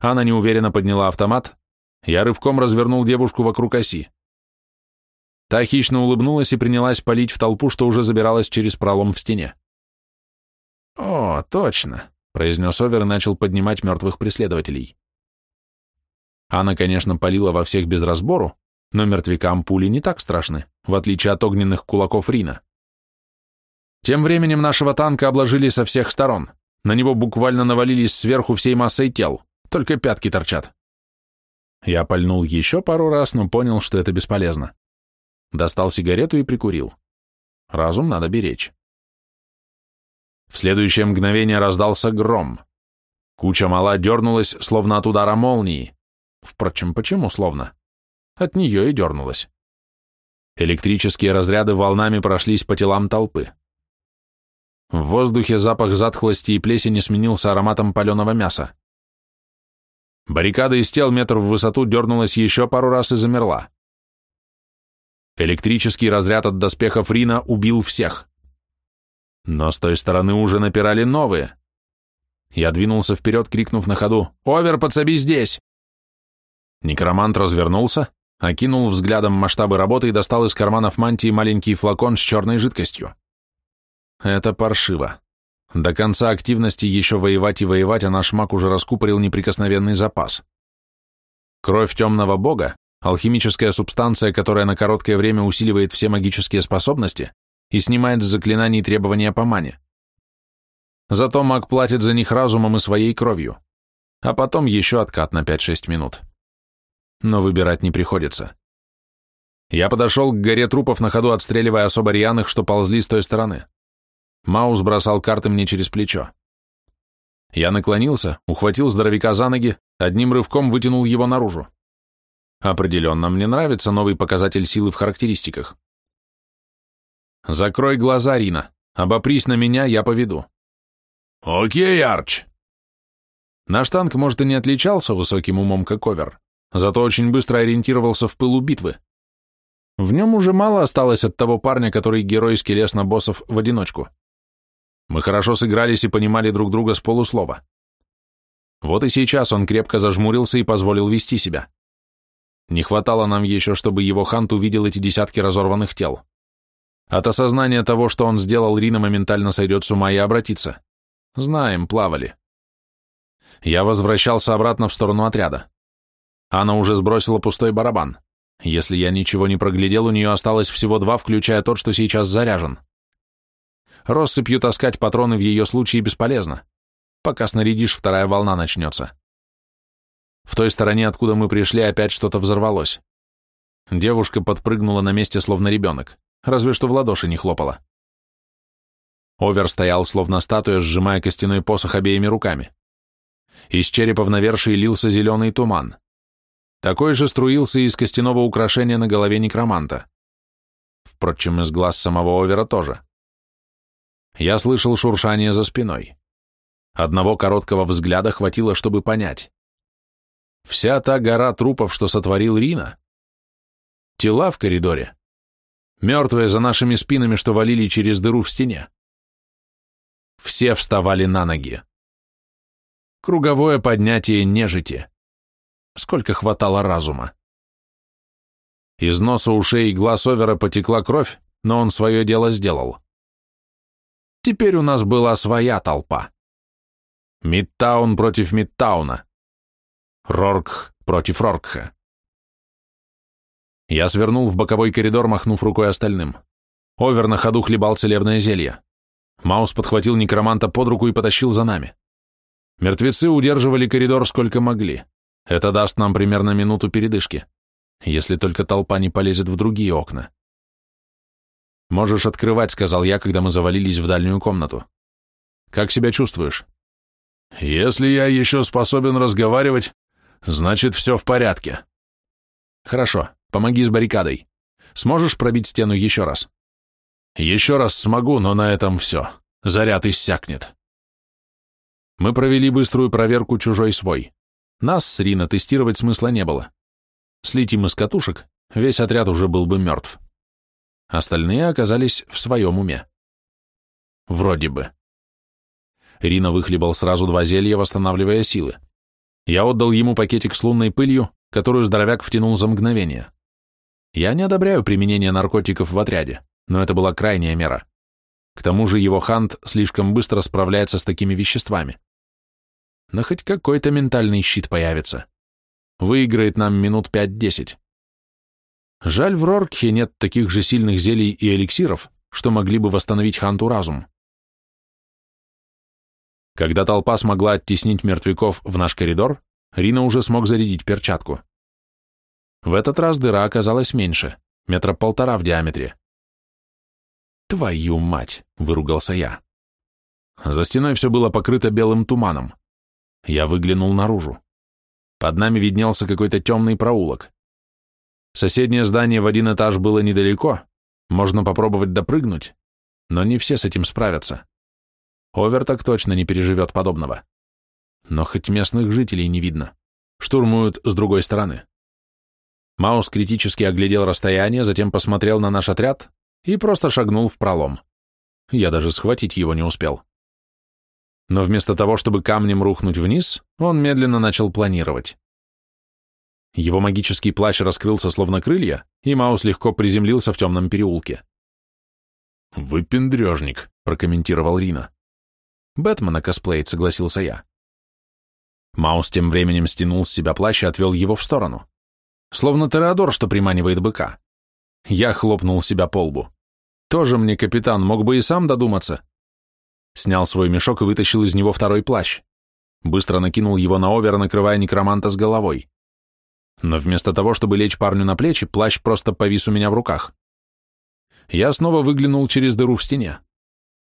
она неуверенно подняла автомат, я рывком развернул девушку вокруг оси. Та хищно улыбнулась и принялась палить в толпу, что уже забиралась через пролом в стене. «О, точно», — произнес Овер и начал поднимать мертвых преследователей. Она, конечно, палила во всех без разбору, но мертвякам пули не так страшны, в отличие от огненных кулаков Рина. Тем временем нашего танка обложили со всех сторон. На него буквально навалились сверху всей массой тел, только пятки торчат. Я пальнул еще пару раз, но понял, что это бесполезно. Достал сигарету и прикурил. Разум надо беречь. В следующее мгновение раздался гром. Куча мала дернулась, словно от удара молнии. Впрочем, почему словно? От нее и дернулась. Электрические разряды волнами прошлись по телам толпы. В воздухе запах затхлости и плесени сменился ароматом паленого мяса. Баррикада из тел метров в высоту дернулась еще пару раз и замерла. Электрический разряд от доспехов Рина убил всех. Но с той стороны уже напирали новые. Я двинулся вперед, крикнув на ходу «Овер, подсоби здесь!» Некромант развернулся, окинул взглядом масштабы работы и достал из карманов мантии маленький флакон с черной жидкостью. Это паршиво. До конца активности еще воевать и воевать, а наш маг уже раскупорил неприкосновенный запас. Кровь темного бога — алхимическая субстанция, которая на короткое время усиливает все магические способности и снимает с заклинаний требования по мане. Зато маг платит за них разумом и своей кровью, а потом еще откат на 5-6 минут. Но выбирать не приходится. Я подошел к горе трупов на ходу, отстреливая особо рьяных, что ползли с той стороны. Маус бросал карты мне через плечо. Я наклонился, ухватил здоровяка за ноги, одним рывком вытянул его наружу. Определенно, мне нравится новый показатель силы в характеристиках. Закрой глаза, Рина. Обопрись на меня, я поведу. Окей, Арч. Наш танк, может, и не отличался высоким умом, как Овер, зато очень быстро ориентировался в пылу битвы. В нем уже мало осталось от того парня, который геройски лез на боссов в одиночку. Мы хорошо сыгрались и понимали друг друга с полуслова. Вот и сейчас он крепко зажмурился и позволил вести себя. Не хватало нам еще, чтобы его хант увидел эти десятки разорванных тел. От осознания того, что он сделал, Рина моментально сойдет с ума и обратится. Знаем, плавали. Я возвращался обратно в сторону отряда. Она уже сбросила пустой барабан. Если я ничего не проглядел, у нее осталось всего два, включая тот, что сейчас заряжен. Россыпью таскать патроны в ее случае бесполезно. Пока снарядишь, вторая волна начнется. В той стороне, откуда мы пришли, опять что-то взорвалось. Девушка подпрыгнула на месте, словно ребенок, разве что в ладоши не хлопала. Овер стоял, словно статуя, сжимая костяной посох обеими руками. Из черепа в навершие лился зеленый туман. Такой же струился из костяного украшения на голове некроманта. Впрочем, из глаз самого Овера тоже. Я слышал шуршание за спиной. Одного короткого взгляда хватило, чтобы понять. Вся та гора трупов, что сотворил Рина. Тела в коридоре. Мертвые за нашими спинами, что валили через дыру в стене. Все вставали на ноги. Круговое поднятие нежити. Сколько хватало разума. Из носа, ушей и глаз Овера потекла кровь, но он свое дело сделал. Теперь у нас была своя толпа. Мидтаун против Мидтауна. Рорк против Роркха. Я свернул в боковой коридор, махнув рукой остальным. Овер на ходу хлебал целебное зелье. Маус подхватил некроманта под руку и потащил за нами. Мертвецы удерживали коридор сколько могли. Это даст нам примерно минуту передышки, если только толпа не полезет в другие окна. «Можешь открывать», — сказал я, когда мы завалились в дальнюю комнату. «Как себя чувствуешь?» «Если я еще способен разговаривать, значит, все в порядке». «Хорошо, помоги с баррикадой. Сможешь пробить стену еще раз?» «Еще раз смогу, но на этом все. Заряд иссякнет». Мы провели быструю проверку чужой свой. Нас с Рина тестировать смысла не было. Слетим из катушек, весь отряд уже был бы мертв. Остальные оказались в своем уме. Вроде бы. Рина выхлебал сразу два зелья, восстанавливая силы. Я отдал ему пакетик с лунной пылью, которую здоровяк втянул за мгновение. Я не одобряю применение наркотиков в отряде, но это была крайняя мера. К тому же его хант слишком быстро справляется с такими веществами. Но хоть какой-то ментальный щит появится. Выиграет нам минут пять-десять. Жаль, в Роркхе нет таких же сильных зелий и эликсиров, что могли бы восстановить Ханту разум. Когда толпа смогла оттеснить мертвяков в наш коридор, Рина уже смог зарядить перчатку. В этот раз дыра оказалась меньше, метра полтора в диаметре. «Твою мать!» — выругался я. За стеной все было покрыто белым туманом. Я выглянул наружу. Под нами виднелся какой-то темный проулок. Соседнее здание в один этаж было недалеко, можно попробовать допрыгнуть, но не все с этим справятся. Овер так точно не переживет подобного. Но хоть местных жителей не видно. Штурмуют с другой стороны. Маус критически оглядел расстояние, затем посмотрел на наш отряд и просто шагнул в пролом. Я даже схватить его не успел. Но вместо того, чтобы камнем рухнуть вниз, он медленно начал планировать. Его магический плащ раскрылся словно крылья, и Маус легко приземлился в темном переулке. «Выпендрежник», — прокомментировал Рина. «Бэтмена косплеит», — согласился я. Маус тем временем стянул с себя плащ и отвел его в сторону. Словно Тореадор, что приманивает быка. Я хлопнул себя по лбу. Тоже мне капитан, мог бы и сам додуматься. Снял свой мешок и вытащил из него второй плащ. Быстро накинул его на овер, накрывая некроманта с головой но вместо того, чтобы лечь парню на плечи, плащ просто повис у меня в руках. Я снова выглянул через дыру в стене.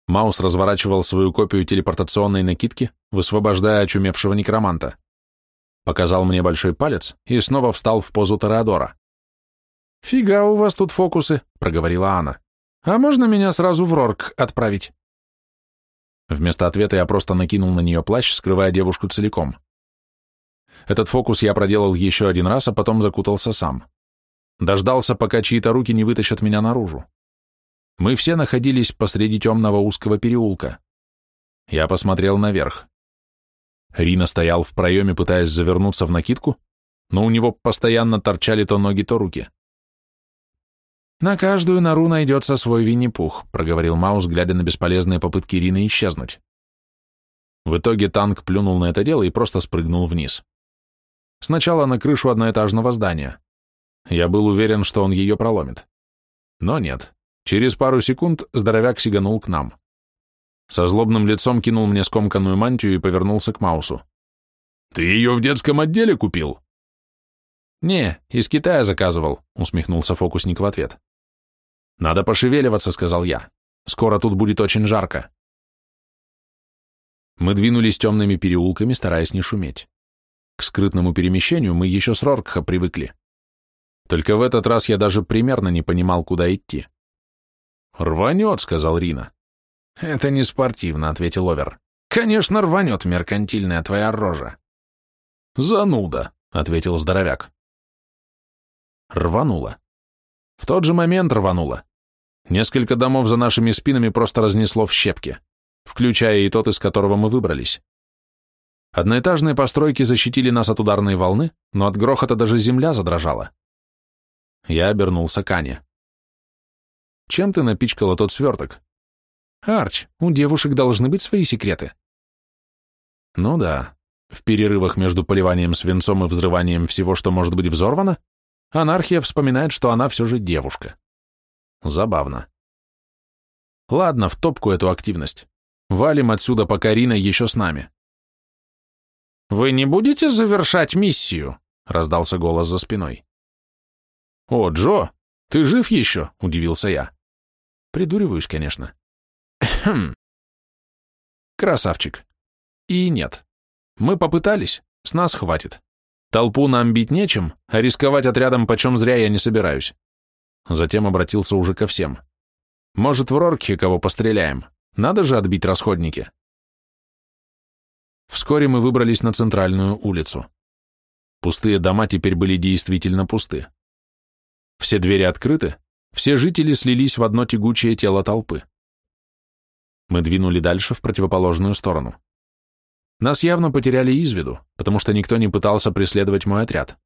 Маус разворачивал свою копию телепортационной накидки, высвобождая очумевшего некроманта. Показал мне большой палец и снова встал в позу Тореадора. «Фига у вас тут фокусы», — проговорила Анна. «А можно меня сразу в Рорк отправить?» Вместо ответа я просто накинул на нее плащ, скрывая девушку целиком. Этот фокус я проделал еще один раз, а потом закутался сам. Дождался, пока чьи-то руки не вытащат меня наружу. Мы все находились посреди темного узкого переулка. Я посмотрел наверх. Рина стоял в проеме, пытаясь завернуться в накидку, но у него постоянно торчали то ноги, то руки. «На каждую нору найдется свой Винни-Пух», — проговорил Маус, глядя на бесполезные попытки Рины исчезнуть. В итоге танк плюнул на это дело и просто спрыгнул вниз. Сначала на крышу одноэтажного здания. Я был уверен, что он ее проломит. Но нет. Через пару секунд здоровяк сиганул к нам. Со злобным лицом кинул мне скомканную мантию и повернулся к Маусу. «Ты ее в детском отделе купил?» «Не, из Китая заказывал», — усмехнулся фокусник в ответ. «Надо пошевеливаться», — сказал я. «Скоро тут будет очень жарко». Мы двинулись темными переулками, стараясь не шуметь. К скрытному перемещению мы еще с Роркха привыкли. Только в этот раз я даже примерно не понимал, куда идти. «Рванет», — сказал Рина. «Это не спортивно», — ответил Овер. «Конечно, рванет меркантильная твоя рожа». «Зануда», — ответил здоровяк. Рвануло. В тот же момент рвануло. Несколько домов за нашими спинами просто разнесло в щепки, включая и тот, из которого мы выбрались. Одноэтажные постройки защитили нас от ударной волны, но от грохота даже земля задрожала. Я обернулся к Ане. «Чем ты напичкала тот сверток?» «Арч, у девушек должны быть свои секреты». «Ну да, в перерывах между поливанием свинцом и взрыванием всего, что может быть взорвано, анархия вспоминает, что она все же девушка. Забавно. Ладно, в топку эту активность. Валим отсюда, пока Рина еще с нами. «Вы не будете завершать миссию?» — раздался голос за спиной. «О, Джо, ты жив еще?» — удивился я. Придуриваюсь, конечно. Хм. Красавчик. И нет. Мы попытались, с нас хватит. Толпу нам бить нечем, а рисковать отрядом почем зря я не собираюсь. Затем обратился уже ко всем. Может, в Роркхе кого постреляем? Надо же отбить расходники. Вскоре мы выбрались на центральную улицу. Пустые дома теперь были действительно пусты. Все двери открыты, все жители слились в одно тягучее тело толпы. Мы двинули дальше в противоположную сторону. Нас явно потеряли из виду, потому что никто не пытался преследовать мой отряд.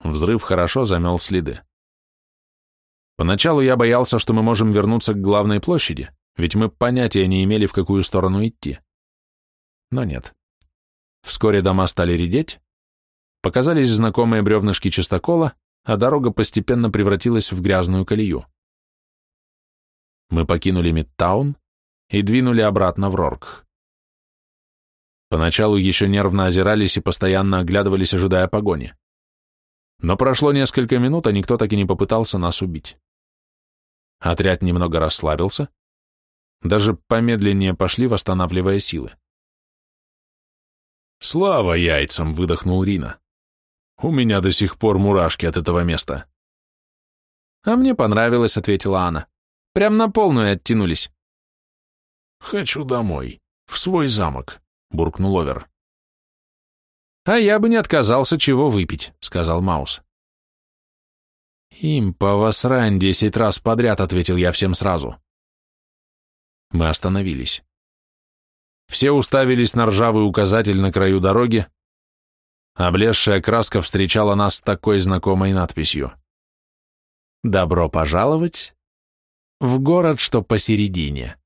Взрыв хорошо замел следы. Поначалу я боялся, что мы можем вернуться к главной площади, ведь мы понятия не имели, в какую сторону идти. Но нет. Вскоре дома стали редеть, показались знакомые бревнышки чистокола, а дорога постепенно превратилась в грязную колею. Мы покинули Мидтаун и двинули обратно в Рорк. Поначалу еще нервно озирались и постоянно оглядывались, ожидая погони. Но прошло несколько минут, а никто так и не попытался нас убить. Отряд немного расслабился, даже помедленнее пошли, восстанавливая силы. «Слава яйцам!» — выдохнул Рина. «У меня до сих пор мурашки от этого места». «А мне понравилось», — ответила Анна. «Прям на полную оттянулись». «Хочу домой, в свой замок», — буркнул Овер. «А я бы не отказался чего выпить», — сказал Маус. «Им по восрань десять раз подряд», — ответил я всем сразу. Мы остановились. Все уставились на ржавый указатель на краю дороги. Облезшая краска встречала нас такой знакомой надписью. «Добро пожаловать в город, что посередине».